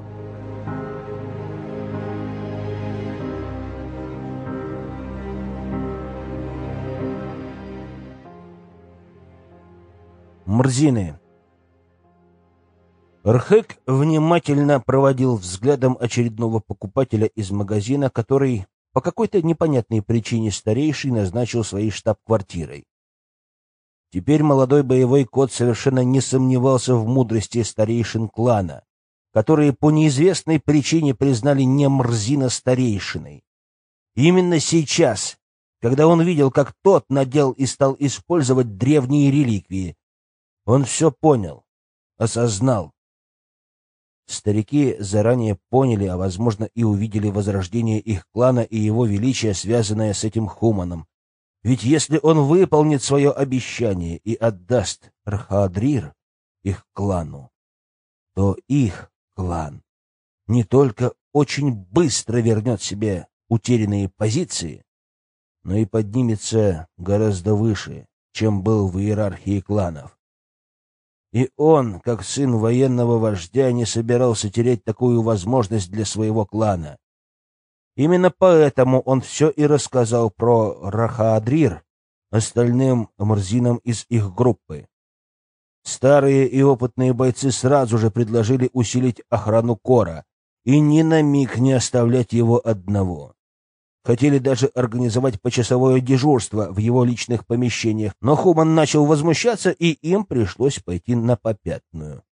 Мрзины. Рхек внимательно проводил взглядом очередного покупателя из магазина, который по какой-то непонятной причине старейший назначил своей штаб-квартирой. Теперь молодой боевой кот совершенно не сомневался в мудрости старейшин клана, которые по неизвестной причине признали Немрзина старейшиной. Именно сейчас, когда он видел, как тот надел и стал использовать древние реликвии, он все понял, осознал. Старики заранее поняли, а, возможно, и увидели возрождение их клана и его величие, связанное с этим Хуманом. Ведь если он выполнит свое обещание и отдаст Рхаадрир их клану, то их клан не только очень быстро вернет себе утерянные позиции, но и поднимется гораздо выше, чем был в иерархии кланов. И он, как сын военного вождя, не собирался терять такую возможность для своего клана. Именно поэтому он все и рассказал про Рахаадрир остальным мрзинам из их группы. Старые и опытные бойцы сразу же предложили усилить охрану Кора и ни на миг не оставлять его одного. Хотели даже организовать почасовое дежурство в его личных помещениях, но Хуман начал возмущаться, и им пришлось пойти на попятную.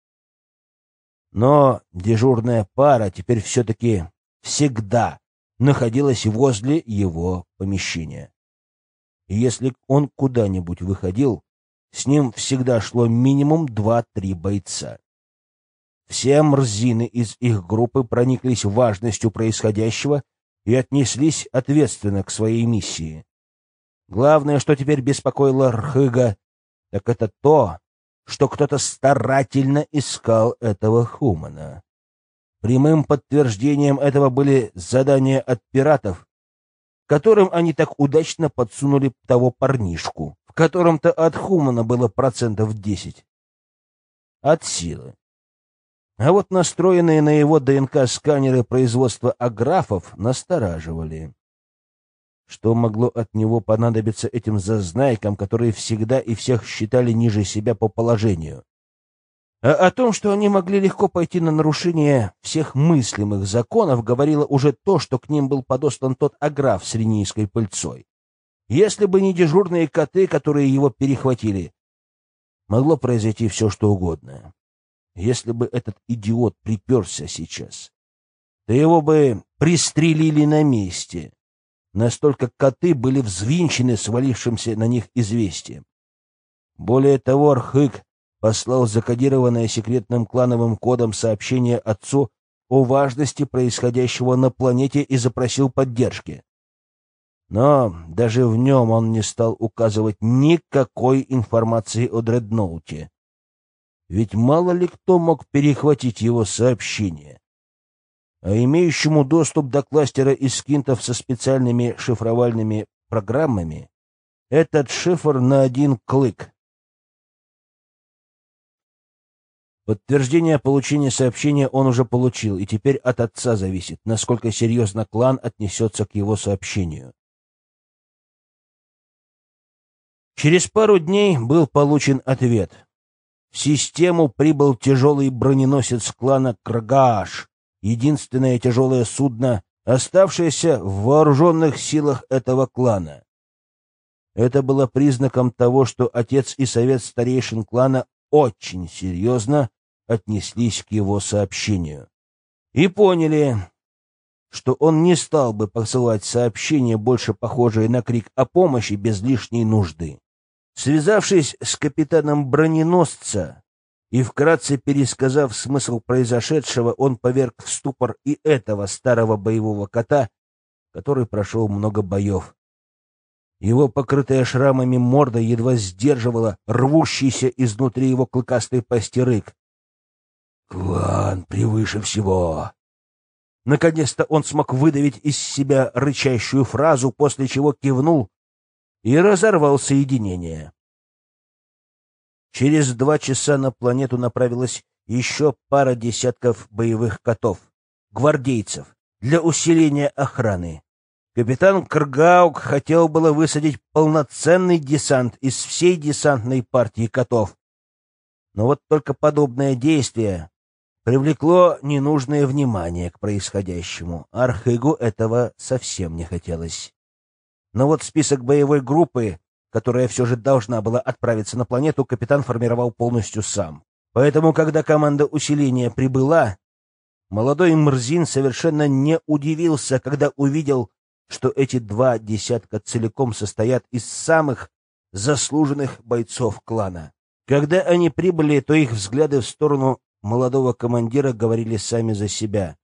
Но дежурная пара теперь все-таки всегда находилась возле его помещения. И если он куда-нибудь выходил, с ним всегда шло минимум два-три бойца. Все мрзины из их группы прониклись важностью происходящего и отнеслись ответственно к своей миссии. Главное, что теперь беспокоило Рхыга, так это то, что кто-то старательно искал этого Хумана. Прямым подтверждением этого были задания от пиратов, которым они так удачно подсунули того парнишку, в котором-то от Хумана было процентов десять. От силы. А вот настроенные на его ДНК сканеры производства аграфов настораживали. Что могло от него понадобиться этим зазнайкам, которые всегда и всех считали ниже себя по положению? А о том, что они могли легко пойти на нарушение всех мыслимых законов, говорило уже то, что к ним был подослан тот аграф с ренийской пыльцой. Если бы не дежурные коты, которые его перехватили, могло произойти все, что угодно. Если бы этот идиот приперся сейчас, то его бы пристрелили на месте. Настолько коты были взвинчены свалившимся на них известием. Более того, Архык послал закодированное секретным клановым кодом сообщение отцу о важности происходящего на планете и запросил поддержки. Но даже в нем он не стал указывать никакой информации о дредноуте ведь мало ли кто мог перехватить его сообщение. А имеющему доступ до кластера из скинтов со специальными шифровальными программами этот шифр на один клик. Подтверждение получения сообщения он уже получил, и теперь от отца зависит, насколько серьезно клан отнесется к его сообщению. Через пару дней был получен ответ — в систему прибыл тяжелый броненосец клана Крагааш, единственное тяжелое судно, оставшееся в вооруженных силах этого клана. Это было признаком того, что отец и совет старейшин клана очень серьезно отнеслись к его сообщению. И поняли, что он не стал бы посылать сообщение, больше похожее на крик о помощи без лишней нужды. Связавшись с капитаном броненосца и вкратце пересказав смысл произошедшего, он поверг в ступор и этого старого боевого кота, который прошел много боев. Его покрытая шрамами морда едва сдерживала рвущийся изнутри его клыкастый пастерык. «Клан превыше всего!» Наконец-то он смог выдавить из себя рычащую фразу, после чего кивнул и разорвал соединение. Через два часа на планету направилась еще пара десятков боевых котов, гвардейцев, для усиления охраны. Капитан Кргаук хотел было высадить полноценный десант из всей десантной партии котов. Но вот только подобное действие привлекло ненужное внимание к происходящему. Архыгу этого совсем не хотелось. Но вот список боевой группы, которая все же должна была отправиться на планету, капитан формировал полностью сам. Поэтому, когда команда усиления прибыла, молодой Мрзин совершенно не удивился, когда увидел, что эти два десятка целиком состоят из самых заслуженных бойцов клана. Когда они прибыли, то их взгляды в сторону молодого командира говорили сами за себя.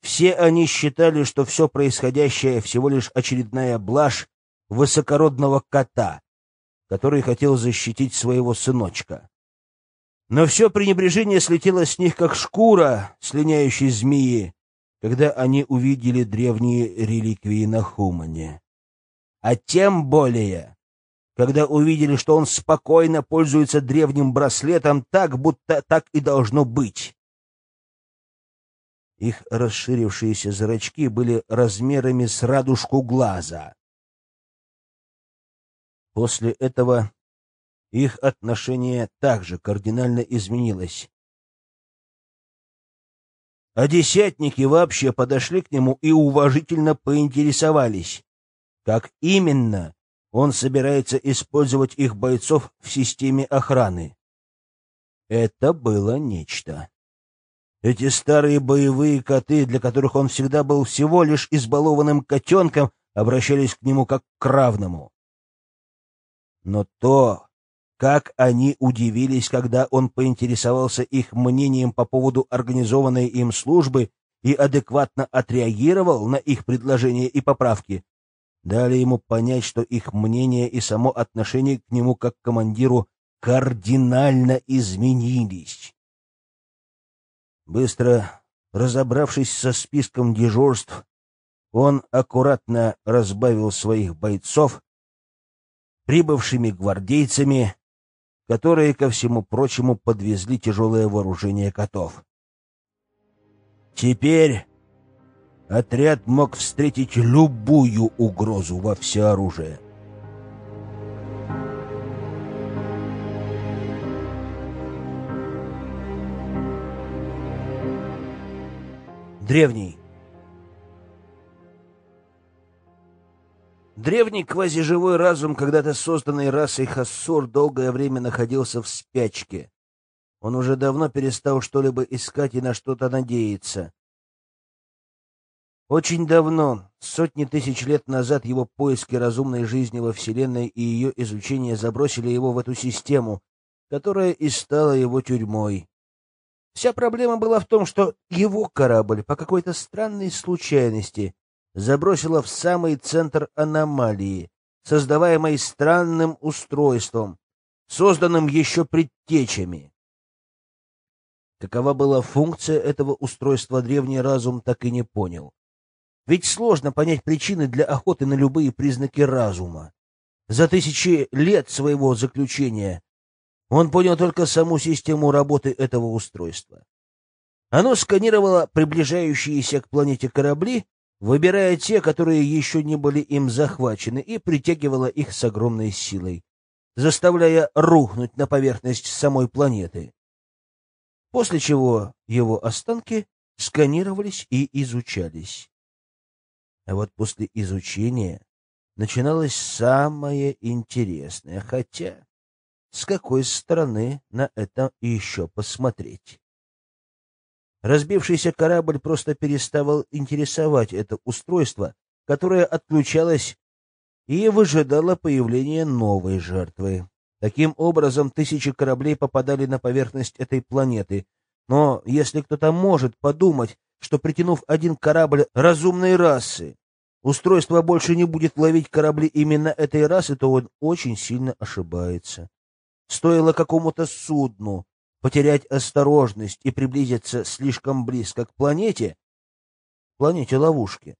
Все они считали, что все происходящее всего лишь очередная блажь высокородного кота, который хотел защитить своего сыночка. Но все пренебрежение слетело с них, как шкура слиняющей змеи, когда они увидели древние реликвии на Хумане. А тем более, когда увидели, что он спокойно пользуется древним браслетом так, будто так и должно быть. Их расширившиеся зрачки были размерами с радужку глаза. После этого их отношение также кардинально изменилось. А десятники вообще подошли к нему и уважительно поинтересовались, как именно он собирается использовать их бойцов в системе охраны. Это было нечто. Эти старые боевые коты, для которых он всегда был всего лишь избалованным котенком, обращались к нему как к равному. Но то, как они удивились, когда он поинтересовался их мнением по поводу организованной им службы и адекватно отреагировал на их предложения и поправки, дали ему понять, что их мнение и само отношение к нему как к командиру кардинально изменились. Быстро разобравшись со списком дежурств, он аккуратно разбавил своих бойцов прибывшими гвардейцами, которые, ко всему прочему, подвезли тяжелое вооружение котов. Теперь отряд мог встретить любую угрозу во всеоружие. Древний. Древний квазиживой разум, когда-то созданный расой Хассур, долгое время находился в спячке. Он уже давно перестал что-либо искать и на что-то надеяться. Очень давно, сотни тысяч лет назад, его поиски разумной жизни во Вселенной и ее изучение забросили его в эту систему, которая и стала его тюрьмой. Вся проблема была в том, что его корабль по какой-то странной случайности забросило в самый центр аномалии, создаваемой странным устройством, созданным еще предтечами. Какова была функция этого устройства, древний разум так и не понял. Ведь сложно понять причины для охоты на любые признаки разума. За тысячи лет своего заключения он понял только саму систему работы этого устройства. Оно сканировало приближающиеся к планете корабли, выбирая те, которые еще не были им захвачены, и притягивало их с огромной силой, заставляя рухнуть на поверхность самой планеты. После чего его останки сканировались и изучались. А вот после изучения начиналось самое интересное, хотя с какой стороны на это еще посмотреть. Разбившийся корабль просто переставал интересовать это устройство, которое отключалось и выжидало появления новой жертвы. Таким образом, тысячи кораблей попадали на поверхность этой планеты. Но если кто-то может подумать, что притянув один корабль разумной расы, устройство больше не будет ловить корабли именно этой расы, то он очень сильно ошибается. Стоило какому-то судну потерять осторожность и приблизиться слишком близко к планете, планете ловушки,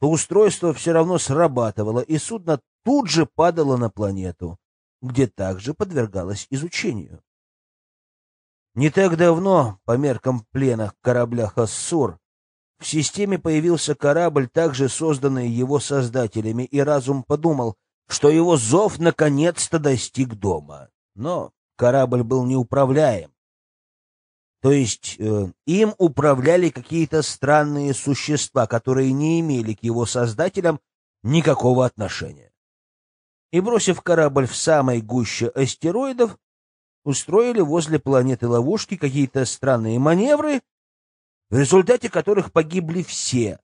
то устройство все равно срабатывало, и судно тут же падало на планету, где также подвергалось изучению. Не так давно, по меркам плена корабля «Хассур», в системе появился корабль, также созданный его создателями, и разум подумал, что его зов наконец-то достиг дома. Но корабль был неуправляем. То есть э, им управляли какие-то странные существа, которые не имели к его создателям никакого отношения. И бросив корабль в самой гуще астероидов, устроили возле планеты ловушки какие-то странные маневры, в результате которых погибли все,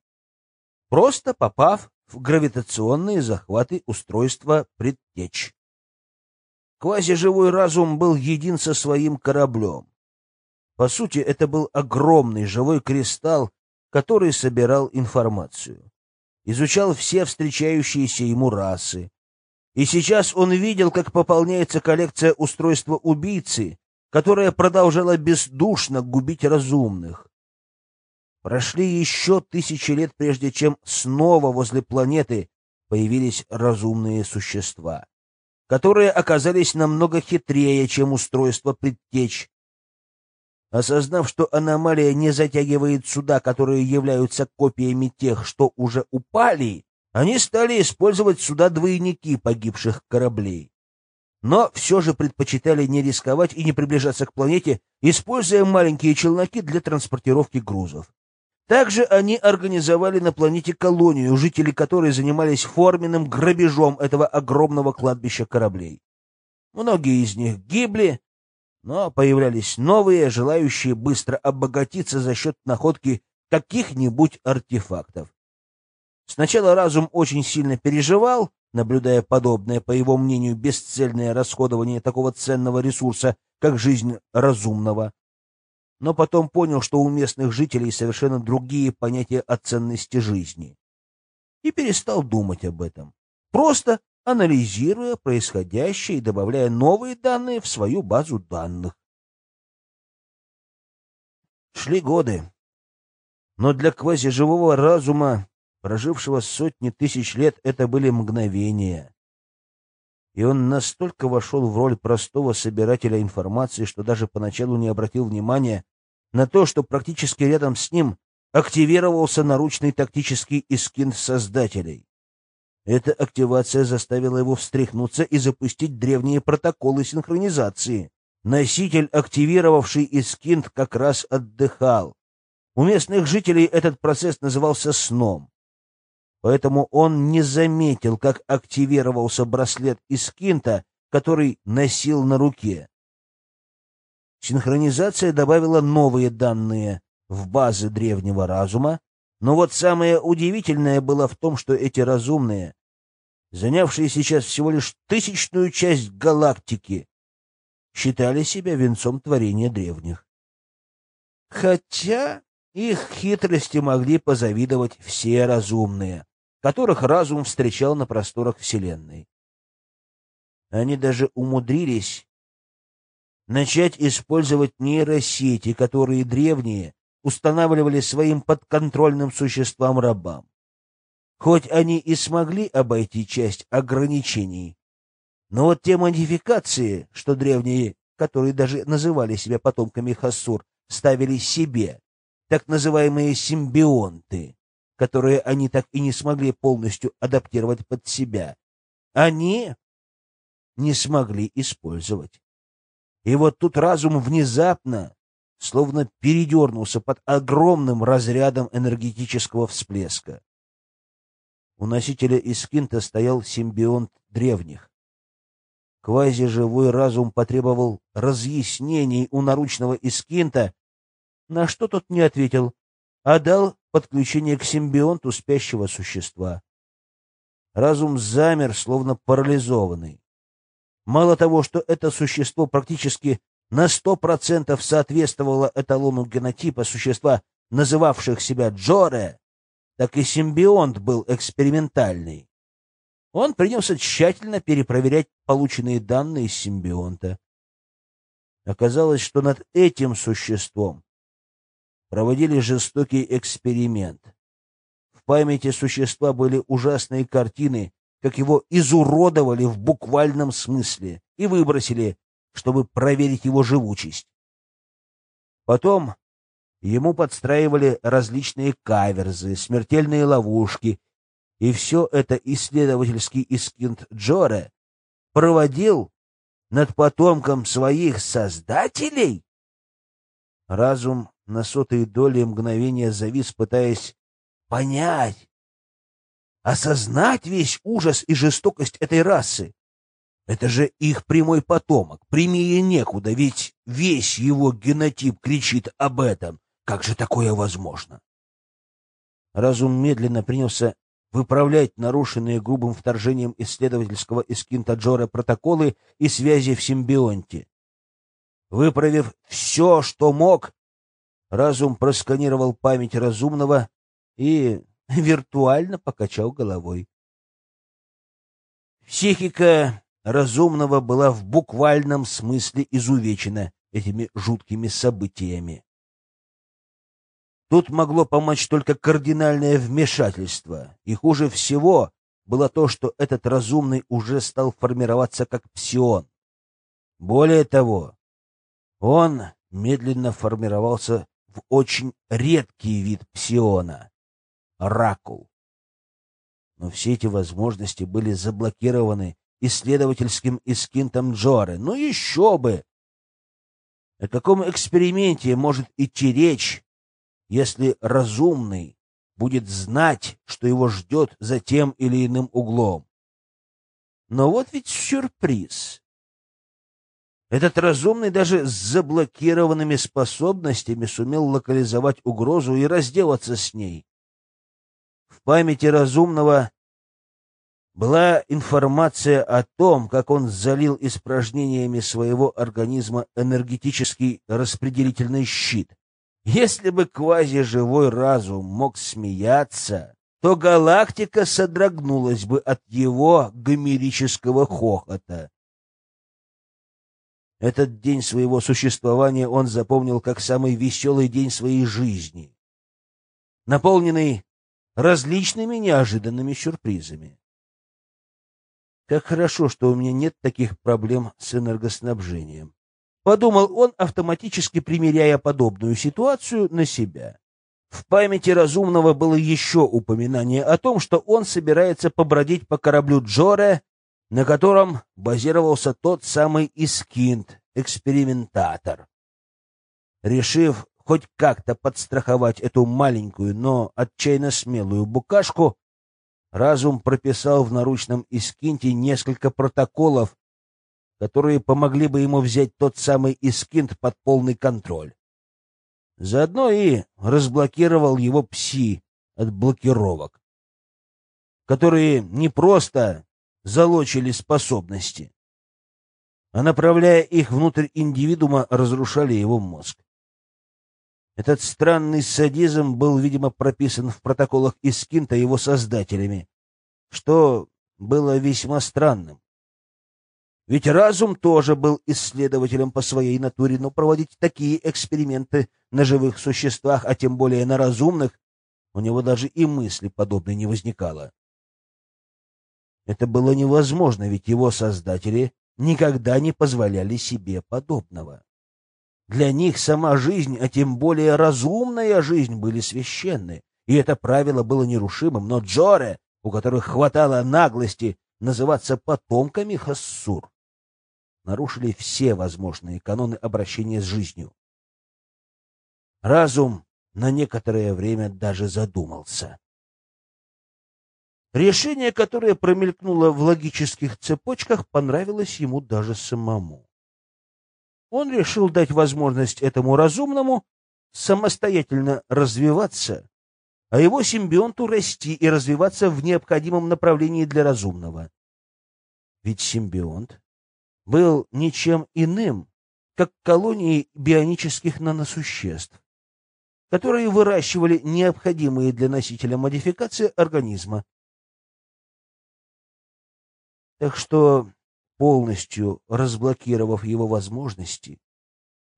просто попав в гравитационные захваты устройства предтеч. Квазиживой разум был един со своим кораблем. По сути, это был огромный живой кристалл, который собирал информацию. Изучал все встречающиеся ему расы. И сейчас он видел, как пополняется коллекция устройства убийцы, которая продолжала бездушно губить разумных. Прошли еще тысячи лет, прежде чем снова возле планеты появились разумные существа, которые оказались намного хитрее, чем устройство предтеч. Осознав, что аномалия не затягивает суда, которые являются копиями тех, что уже упали, они стали использовать суда-двойники погибших кораблей. Но все же предпочитали не рисковать и не приближаться к планете, используя маленькие челноки для транспортировки грузов. Также они организовали на планете колонию, жители которой занимались форменным грабежом этого огромного кладбища кораблей. Многие из них гибли, но появлялись новые, желающие быстро обогатиться за счет находки каких-нибудь артефактов. Сначала разум очень сильно переживал, наблюдая подобное, по его мнению, бесцельное расходование такого ценного ресурса, как жизнь разумного но потом понял, что у местных жителей совершенно другие понятия о ценности жизни. И перестал думать об этом, просто анализируя происходящее и добавляя новые данные в свою базу данных. Шли годы, но для квазиживого разума, прожившего сотни тысяч лет, это были мгновения. И он настолько вошел в роль простого собирателя информации, что даже поначалу не обратил внимания на то, что практически рядом с ним активировался наручный тактический искин создателей. Эта активация заставила его встряхнуться и запустить древние протоколы синхронизации. Носитель, активировавший искинт, как раз отдыхал. У местных жителей этот процесс назывался сном. Поэтому он не заметил, как активировался браслет искинта, который носил на руке. Синхронизация добавила новые данные в базы древнего разума, но вот самое удивительное было в том, что эти разумные, занявшие сейчас всего лишь тысячную часть галактики, считали себя венцом творения древних. Хотя их хитрости могли позавидовать все разумные, которых разум встречал на просторах Вселенной. Они даже умудрились начать использовать нейросети, которые древние устанавливали своим подконтрольным существам-рабам. Хоть они и смогли обойти часть ограничений, но вот те модификации, что древние, которые даже называли себя потомками Хассур, ставили себе, так называемые симбионты, которые они так и не смогли полностью адаптировать под себя, они не смогли использовать. И вот тут разум внезапно, словно передернулся под огромным разрядом энергетического всплеска. У носителя Искинта стоял симбионт древних. Квази-живой разум потребовал разъяснений у наручного Искинта, на что тот не ответил, а дал подключение к симбионту спящего существа. Разум замер, словно парализованный. Мало того, что это существо практически на сто процентов соответствовало эталону генотипа существа, называвших себя Джоре, так и симбионт был экспериментальный. Он принялся тщательно перепроверять полученные данные симбионта. Оказалось, что над этим существом проводили жестокий эксперимент. В памяти существа были ужасные картины, как его изуродовали в буквальном смысле и выбросили, чтобы проверить его живучесть. Потом ему подстраивали различные каверзы, смертельные ловушки, и все это исследовательский искинт Джоре проводил над потомком своих создателей? Разум на сотые доли мгновения завис, пытаясь понять, осознать весь ужас и жестокость этой расы. Это же их прямой потомок, прямее некуда, ведь весь его генотип кричит об этом. Как же такое возможно? Разум медленно принялся выправлять нарушенные грубым вторжением исследовательского эскинта Джора протоколы и связи в симбионте. Выправив все, что мог, разум просканировал память разумного и виртуально покачал головой. Психика разумного была в буквальном смысле изувечена этими жуткими событиями. Тут могло помочь только кардинальное вмешательство, и хуже всего было то, что этот разумный уже стал формироваться как псион. Более того, он медленно формировался в очень редкий вид псиона — ракул. Но все эти возможности были заблокированы исследовательским искинтом Джоры. Ну еще бы! О каком эксперименте может идти речь, если разумный будет знать, что его ждет за тем или иным углом. Но вот ведь сюрприз. Этот разумный даже с заблокированными способностями сумел локализовать угрозу и разделаться с ней. Памяти разумного была информация о том, как он залил испражнениями своего организма энергетический распределительный щит. Если бы квазиживой разум мог смеяться, то галактика содрогнулась бы от его гомерического хохота. Этот день своего существования он запомнил как самый веселый день своей жизни, наполненный различными неожиданными сюрпризами. Как хорошо, что у меня нет таких проблем с энергоснабжением. Подумал он, автоматически примеряя подобную ситуацию на себя. В памяти разумного было еще упоминание о том, что он собирается побродить по кораблю Джоре, на котором базировался тот самый Искинд, экспериментатор. Решив хоть как-то подстраховать эту маленькую, но отчаянно смелую букашку, разум прописал в наручном Искинте несколько протоколов, которые помогли бы ему взять тот самый Искинд под полный контроль. Заодно и разблокировал его пси от блокировок, которые не просто залочили способности, а направляя их внутрь индивидуума, разрушали его мозг. Этот странный садизм был, видимо, прописан в протоколах Искинта его создателями, что было весьма странным. Ведь разум тоже был исследователем по своей натуре, но проводить такие эксперименты на живых существах, а тем более на разумных, у него даже и мысли подобной не возникало. Это было невозможно, ведь его создатели никогда не позволяли себе подобного. Для них сама жизнь, а тем более разумная жизнь, были священны, и это правило было нерушимым, но Джоре, у которых хватало наглости называться потомками Хассур, нарушили все возможные каноны обращения с жизнью. Разум на некоторое время даже задумался. Решение, которое промелькнуло в логических цепочках, понравилось ему даже самому. Он решил дать возможность этому разумному самостоятельно развиваться, а его симбионту расти и развиваться в необходимом направлении для разумного. Ведь симбионт был ничем иным, как колонии бионических наносуществ, которые выращивали необходимые для носителя модификации организма. Так что, полностью разблокировав его возможности,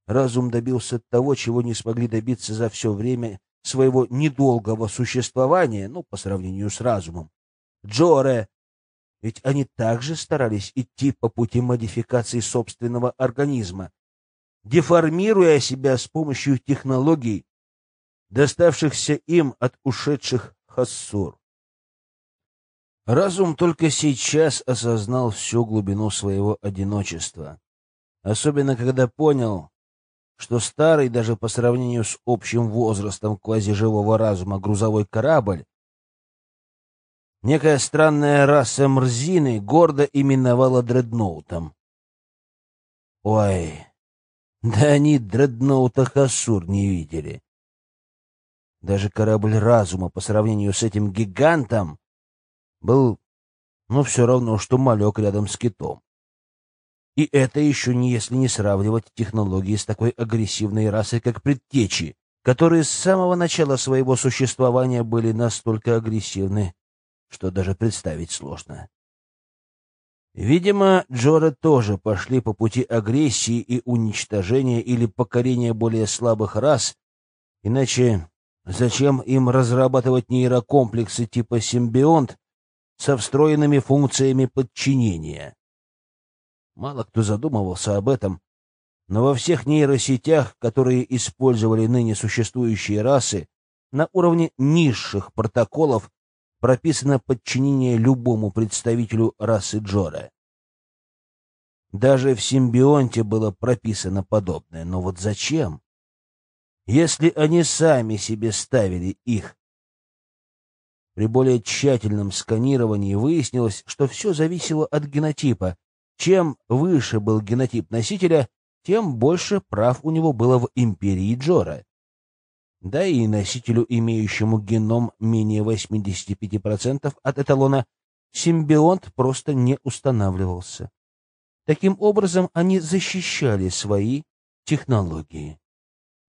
разум добился того, чего не смогли добиться за все время своего недолгого существования, ну, по сравнению с разумом. Джоре ведь они также старались идти по пути модификации собственного организма, деформируя себя с помощью технологий, доставшихся им от ушедших хассур. Разум только сейчас осознал всю глубину своего одиночества, особенно когда понял, что старый даже по сравнению с общим возрастом квазиживого разума грузовой корабль некая странная раса Мрзины гордо именовала дредноутом. Ой, да они дредноута Хасур не видели. Даже корабль разума по сравнению с этим гигантом был, ну, все равно, что малек рядом с китом. И это еще не если не сравнивать технологии с такой агрессивной расой, как предтечи, которые с самого начала своего существования были настолько агрессивны, что даже представить сложно. Видимо, Джоры тоже пошли по пути агрессии и уничтожения или покорения более слабых рас, иначе зачем им разрабатывать нейрокомплексы типа симбионт со встроенными функциями подчинения? Мало кто задумывался об этом, но во всех нейросетях, которые использовали ныне существующие расы, на уровне низших протоколов прописано подчинение любому представителю расы Джора. Даже в симбионте было прописано подобное, но вот зачем? Если они сами себе ставили их. При более тщательном сканировании выяснилось, что все зависело от генотипа. Чем выше был генотип носителя, тем больше прав у него было в империи Джора. Да и носителю, имеющему геном менее 85% от эталона, симбионт просто не устанавливался. Таким образом, они защищали свои технологии.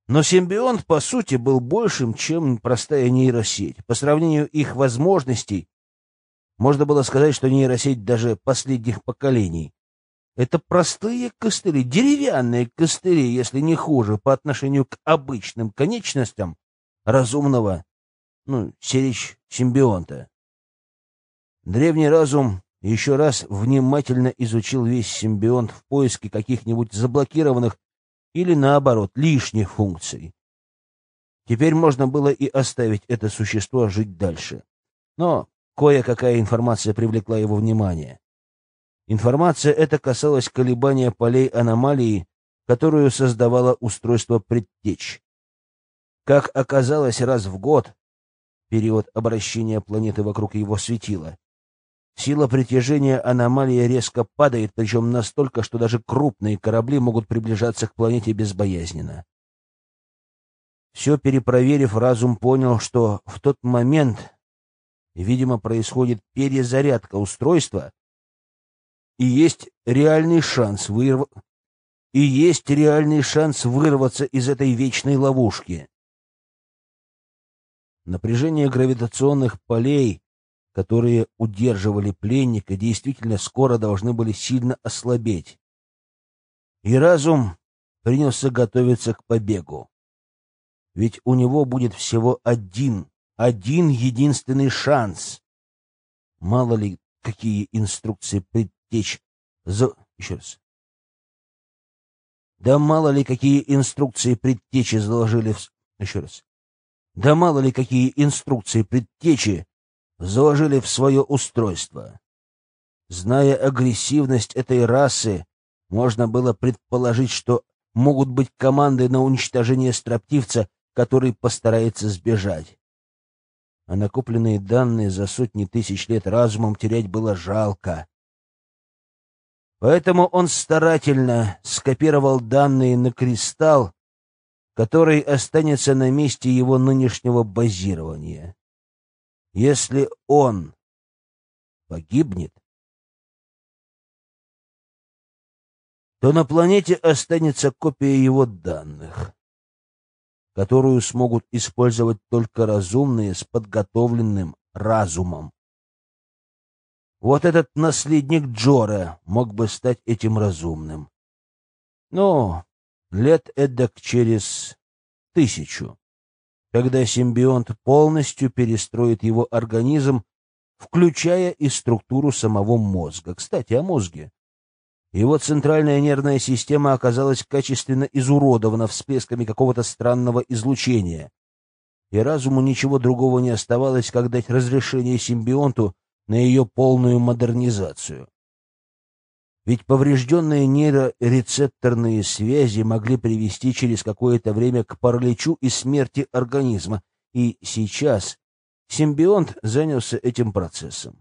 Но симбионт, по сути, был большим, чем простая нейросеть. По сравнению их возможностей, можно было сказать, что нейросеть даже последних поколений это простые костыли, деревянные костыли, если не хуже, по отношению к обычным конечностям разумного, ну, серич симбионта. Древний разум еще раз внимательно изучил весь симбионт в поиске каких-нибудь заблокированных или, наоборот, лишних функций. Теперь можно было и оставить это существо жить дальше. Но кое-какая информация привлекла его внимание. Информация эта касалась колебания полей аномалии, которую создавало устройство предтеч. Как оказалось, раз в год, период обращения планеты вокруг его светила, сила притяжения аномалии резко падает, причем настолько, что даже крупные корабли могут приближаться к планете безбоязненно. Все перепроверив, разум понял, что в тот момент, видимо, происходит перезарядка устройства, и есть реальный шанс вырв... и есть реальный шанс вырваться из этой вечной ловушки. Напряжение гравитационных полей, которые удерживали пленника, действительно скоро должны были сильно ослабеть. И разум принялся готовиться к побегу. Ведь у него будет всего один, один единственный шанс. Мало ли, какие инструкции пред течь за... Еще раз. Да мало ли какие инструкции предтечи заложили в... Еще раз. Да мало ли какие инструкции предтечи заложили в свое устройство. Зная агрессивность этой расы, можно было предположить, что могут быть команды на уничтожение строптивца, который постарается сбежать. А накопленные данные за сотни тысяч лет разумом терять было жалко. Поэтому он старательно скопировал данные на кристалл, который останется на месте его нынешнего базирования. Если он погибнет, то на планете останется копия его данных, которую смогут использовать только разумные с подготовленным разумом. Вот этот наследник Джора мог бы стать этим разумным. Но лет эдак через тысячу, когда симбионт полностью перестроит его организм, включая и структуру самого мозга. Кстати, о мозге. Его центральная нервная система оказалась качественно изуродована всплесками какого-то странного излучения, и разуму ничего другого не оставалось, как дать разрешение симбионту на ее полную модернизацию. Ведь поврежденные нейрорецепторные связи могли привести через какое-то время к параличу и смерти организма, и сейчас симбионт занялся этим процессом.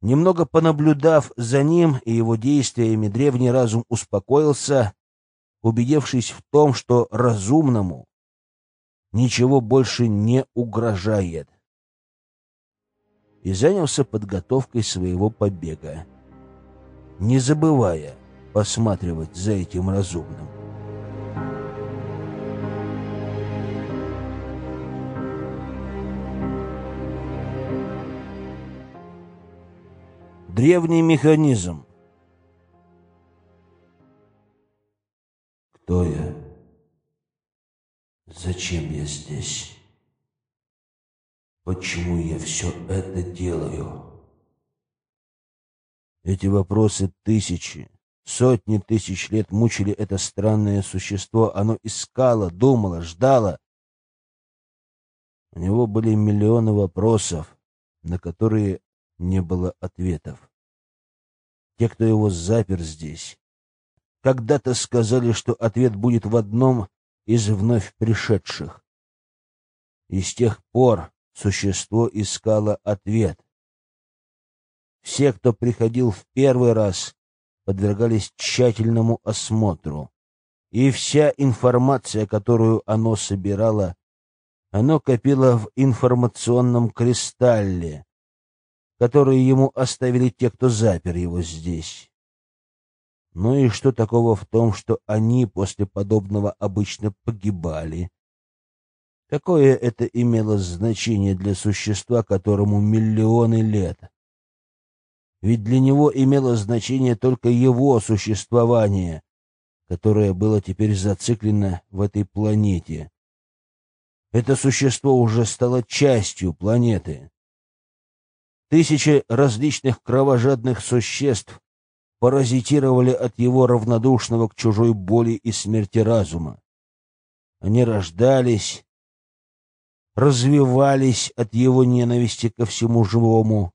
Немного понаблюдав за ним и его действиями, древний разум успокоился, убедившись в том, что разумному ничего больше не угрожает, и занялся подготовкой своего побега, не забывая посматривать за этим разумным. Древний механизм. Кто я? Зачем я здесь? Почему я все это делаю? Эти вопросы тысячи, сотни тысяч лет мучили это странное существо. Оно искало, думало, ждало. У него были миллионы вопросов, на которые не было ответов. Те, кто его запер здесь, когда-то сказали, что ответ будет в одном из вновь пришедших. И с тех пор существо искало ответ. Все, кто приходил в первый раз, подвергались тщательному осмотру, и вся информация, которую оно собирало, оно копило в информационном кристалле, которые ему оставили те, кто запер его здесь. Ну и что такого в том, что они после подобного обычно погибали? Какое это имело значение для существа, которому миллионы лет? Ведь для него имело значение только его существование, которое было теперь зациклено в этой планете. Это существо уже стало частью планеты. Тысячи различных кровожадных существ паразитировали от его равнодушного к чужой боли и смерти разума. Они рождались, развивались от его ненависти ко всему живому.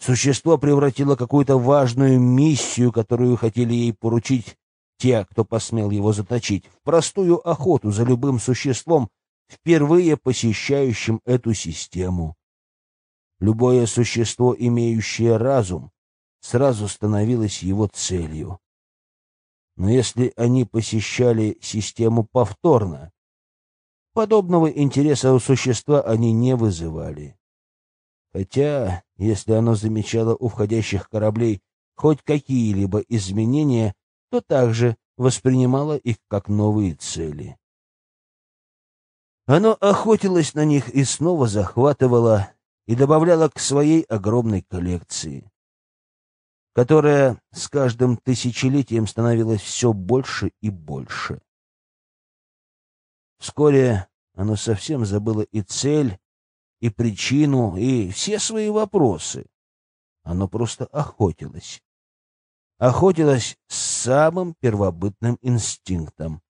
Существо превратило какую-то важную миссию, которую хотели ей поручить те, кто посмел его заточить, в простую охоту за любым существом, впервые посещающим эту систему. Любое существо, имеющее разум, сразу становилось его целью. Но если они посещали систему повторно, подобного интереса у существа они не вызывали. Хотя, если оно замечало у входящих кораблей хоть какие-либо изменения, то также воспринимало их как новые цели. Оно охотилось на них и снова захватывало и добавляло к своей огромной коллекции, которая с каждым тысячелетием становилась все больше и больше. Вскоре оно совсем забыло и цель, и причину, и все свои вопросы. Оно просто охотилось. Охотилось с самым первобытным инстинктом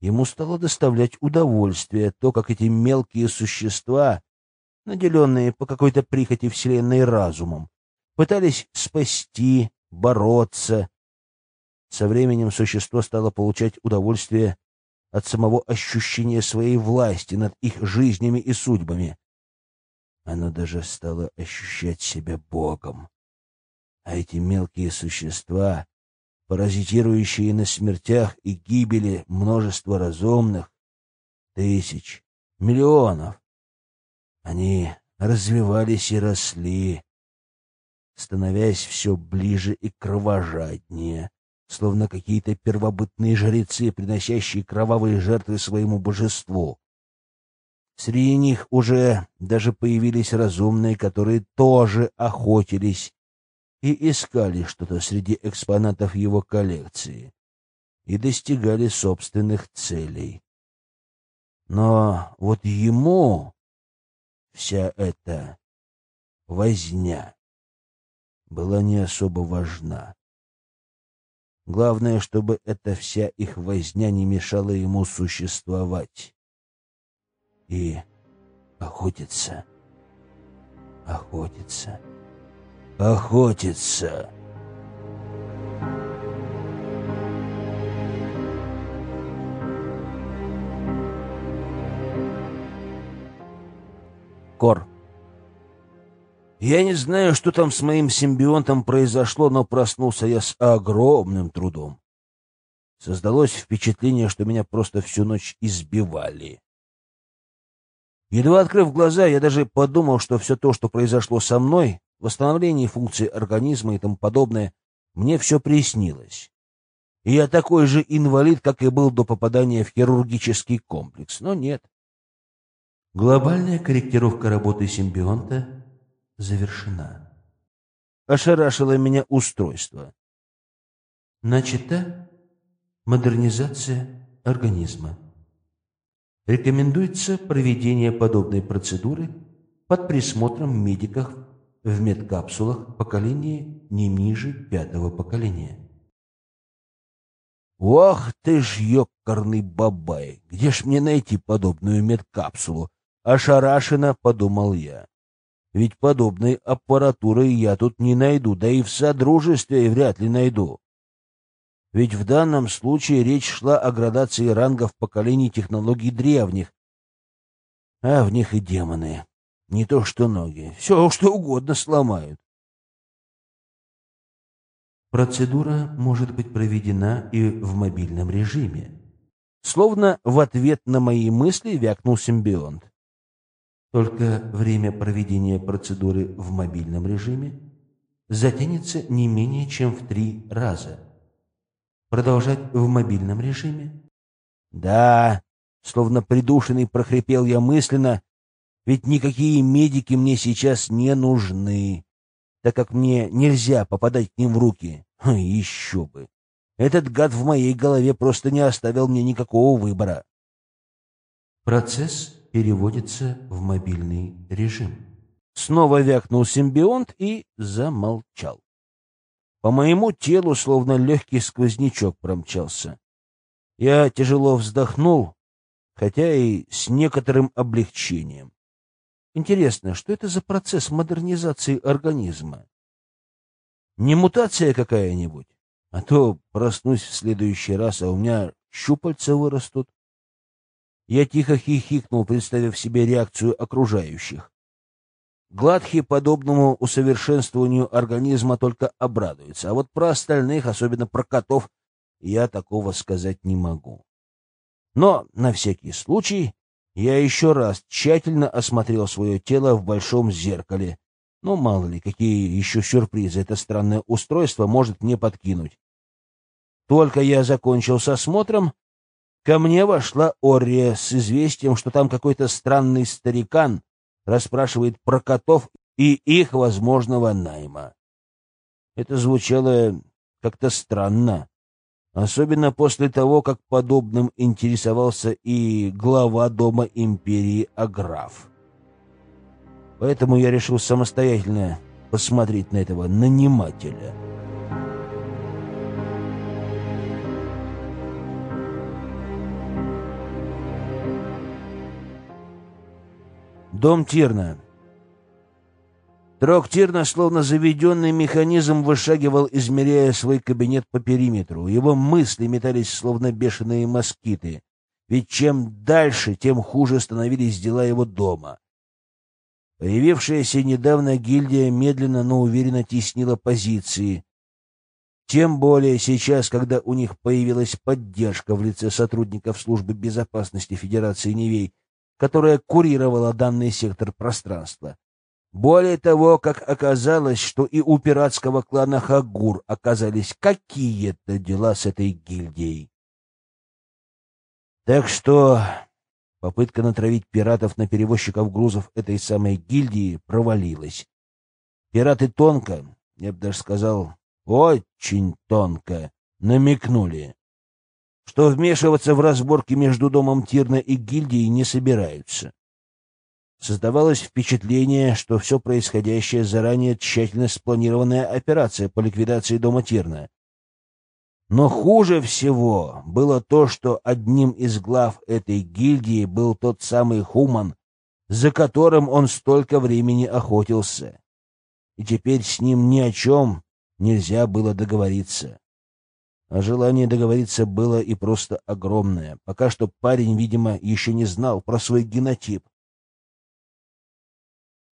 Ему стало доставлять удовольствие то, как эти мелкие существа, наделенные по какой-то прихоти Вселенной разумом, пытались спасти, бороться. Со временем существо стало получать удовольствие от самого ощущения своей власти над их жизнями и судьбами. Оно даже стало ощущать себя Богом. А эти мелкие существа паразитирующие на смертях и гибели множества разумных, тысяч, миллионов. Они развивались и росли, становясь все ближе и кровожаднее, словно какие-то первобытные жрецы, приносящие кровавые жертвы своему божеству. Среди них уже даже появились разумные, которые тоже охотились и искали что-то среди экспонатов его коллекции и достигали собственных целей. Но вот ему вся эта возня была не особо важна. Главное, чтобы эта вся их возня не мешала ему существовать. И охотиться, охотиться охотиться. Кор. Я не знаю, что там с моим симбионтом произошло, но проснулся я с огромным трудом. Создалось впечатление, что меня просто всю ночь избивали. Едва открыв глаза, я даже подумал, что все то, что произошло со мной, восстановление функций организма и тому подобное, мне все приснилось. И я такой же инвалид, как и был до попадания в хирургический комплекс, но нет. Глобальная корректировка работы симбионта завершена. Ошарашило меня устройство. Начата модернизация организма. Рекомендуется проведение подобной процедуры под присмотром медиков в медкапсулах поколения не ниже пятого поколения. Ох ты ж ёкарный бабай! Где ж мне найти подобную медкапсулу? Ошарашенно подумал я. Ведь подобной аппаратуры я тут не найду, да и в содружестве вряд ли найду. Ведь в данном случае речь шла о градации рангов поколений технологий древних. А в них и демоны. Не то что ноги. Все, что угодно сломают. Процедура может быть проведена и в мобильном режиме. Словно в ответ на мои мысли вякнул симбионт. Только время проведения процедуры в мобильном режиме затянется не менее чем в три раза. Продолжать в мобильном режиме? Да, словно придушенный прохрипел я мысленно, ведь никакие медики мне сейчас не нужны, так как мне нельзя попадать к ним в руки. Еще бы. Этот гад в моей голове просто не оставил мне никакого выбора. Процесс переводится в мобильный режим. Снова вякнул симбионт и замолчал. По моему телу словно легкий сквознячок промчался. Я тяжело вздохнул, хотя и с некоторым облегчением. Интересно, что это за процесс модернизации организма? Не мутация какая-нибудь? А то проснусь в следующий раз, а у меня щупальца вырастут. Я тихо хихикнул, представив себе реакцию окружающих. Гладхи подобному усовершенствованию организма только обрадуется, а вот про остальных, особенно про котов, я такого сказать не могу. Но на всякий случай я еще раз тщательно осмотрел свое тело в большом зеркале. Ну, мало ли, какие еще сюрпризы это странное устройство может мне подкинуть. Только я закончил с осмотром, Ко мне вошла Ория с известием, что там какой-то странный старикан расспрашивает про котов и их возможного найма. Это звучало как-то странно, особенно после того, как подобным интересовался и глава дома империи Аграф. Поэтому я решил самостоятельно посмотреть на этого нанимателя. Дом Тирна. Трог Тирна, словно заведенный механизм, вышагивал, измеряя свой кабинет по периметру. Его мысли метались, словно бешеные москиты. Ведь чем дальше, тем хуже становились дела его дома. Появившаяся недавно гильдия медленно, но уверенно теснила позиции. Тем более сейчас, когда у них появилась поддержка в лице сотрудников службы безопасности Федерации Невей, которая курировала данный сектор пространства. Более того, как оказалось, что и у пиратского клана Хагур оказались какие-то дела с этой гильдией. Так что попытка натравить пиратов на перевозчиков грузов этой самой гильдии провалилась. Пираты тонко, я бы даже сказал, очень тонко намекнули, что вмешиваться в разборки между домом Тирна и гильдией не собираются. Создавалось впечатление, что все происходящее заранее тщательно спланированная операция по ликвидации дома Тирна. Но хуже всего было то, что одним из глав этой гильдии был тот самый Хуман, за которым он столько времени охотился. и теперь с ним ни о чем нельзя было договориться. А желание договориться было и просто огромное. Пока что парень, видимо, еще не знал про свой генотип.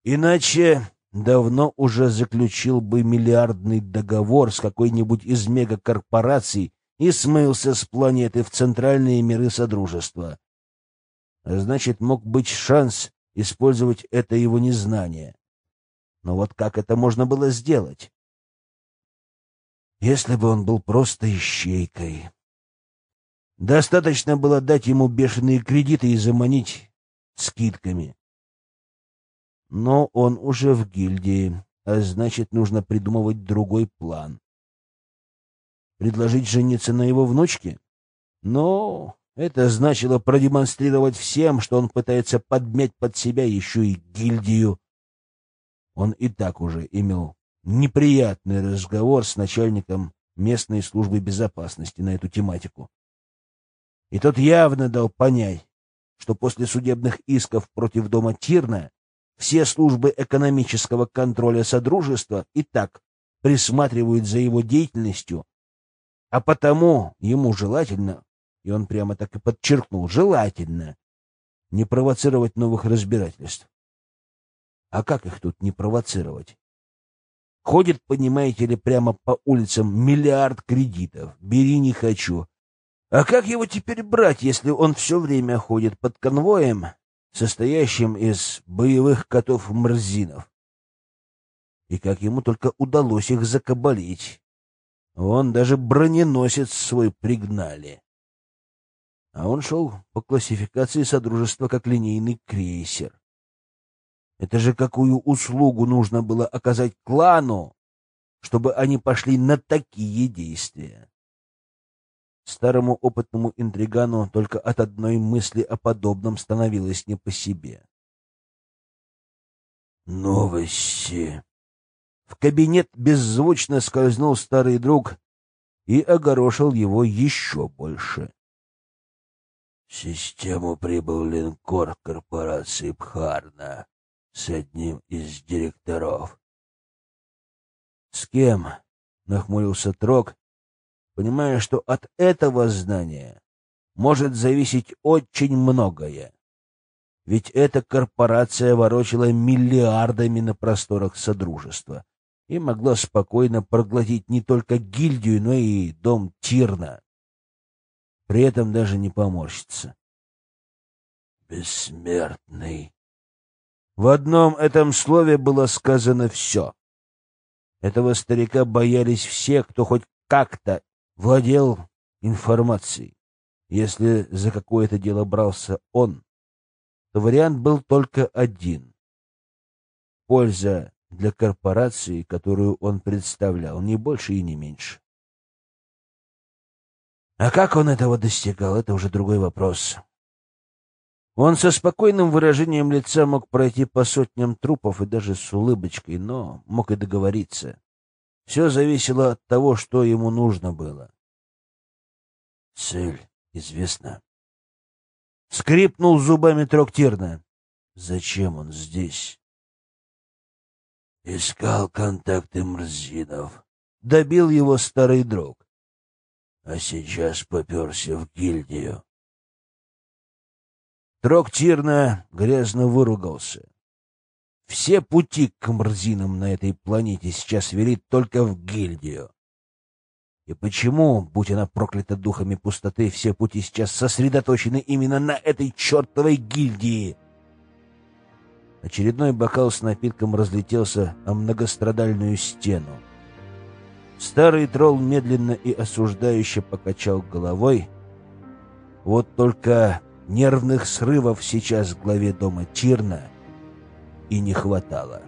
Иначе давно уже заключил бы миллиардный договор с какой-нибудь из мегакорпораций и смылся с планеты в центральные миры Содружества. Значит, мог быть шанс использовать это его незнание. Но вот как это можно было сделать? Если бы он был просто ищейкой. Достаточно было дать ему бешеные кредиты и заманить скидками. Но он уже в гильдии, а значит, нужно придумывать другой план. Предложить жениться на его внучке? Но это значило продемонстрировать всем, что он пытается подмять под себя еще и гильдию. Он и так уже имел неприятный разговор с начальником местной службы безопасности на эту тематику. И тот явно дал понять, что после судебных исков против дома Тирна все службы экономического контроля Содружества и так присматривают за его деятельностью, а потому ему желательно, и он прямо так и подчеркнул, желательно не провоцировать новых разбирательств. А как их тут не провоцировать? Ходит, понимаете ли, прямо по улицам миллиард кредитов. Бери не хочу. А как его теперь брать, если он все время ходит под конвоем состоящим из боевых котов-мрзинов. И как ему только удалось их закабалить. Он даже броненосец свой пригнали. А он шел по классификации Содружества как линейный крейсер. Это же какую услугу нужно было оказать клану, чтобы они пошли на такие действия. Старому опытному интригану только от одной мысли о подобном становилось не по себе. Новости. В кабинет беззвучно скользнул старый друг и огорошил его еще больше. В систему прибыл линкор корпорации Пхарна с одним из директоров. — С кем? — нахмурился Трок, понимая, что от этого знания может зависеть очень многое. Ведь эта корпорация ворочала миллиардами на просторах Содружества и могла спокойно проглотить не только гильдию, но и дом Тирна. При этом даже не поморщиться. «Бессмертный». В одном этом слове было сказано все. Этого старика боялись все, кто хоть как-то владел информацией. Если за какое-то дело брался он, то вариант был только один. Польза для корпорации, которую он представлял, не больше и не меньше. А как он этого достигал, это уже другой вопрос. Он со спокойным выражением лица мог пройти по сотням трупов и даже с улыбочкой, но мог и договориться. Все зависело от того, что ему нужно было. Цель известна. Скрипнул зубами трактирно. Зачем он здесь? Искал контакты Мрзинов. Добил его старый друг. А сейчас поперся в гильдию. Троктирно грязно выругался. Все пути к Мрзинам на этой планете сейчас вели только в гильдию. И почему, будь она проклята духами пустоты, все пути сейчас сосредоточены именно на этой чертовой гильдии? Очередной бокал с напитком разлетелся о многострадальную стену. Старый тролл медленно и осуждающе покачал головой. Вот только нервных срывов сейчас в главе дома Тирна — и не хватало.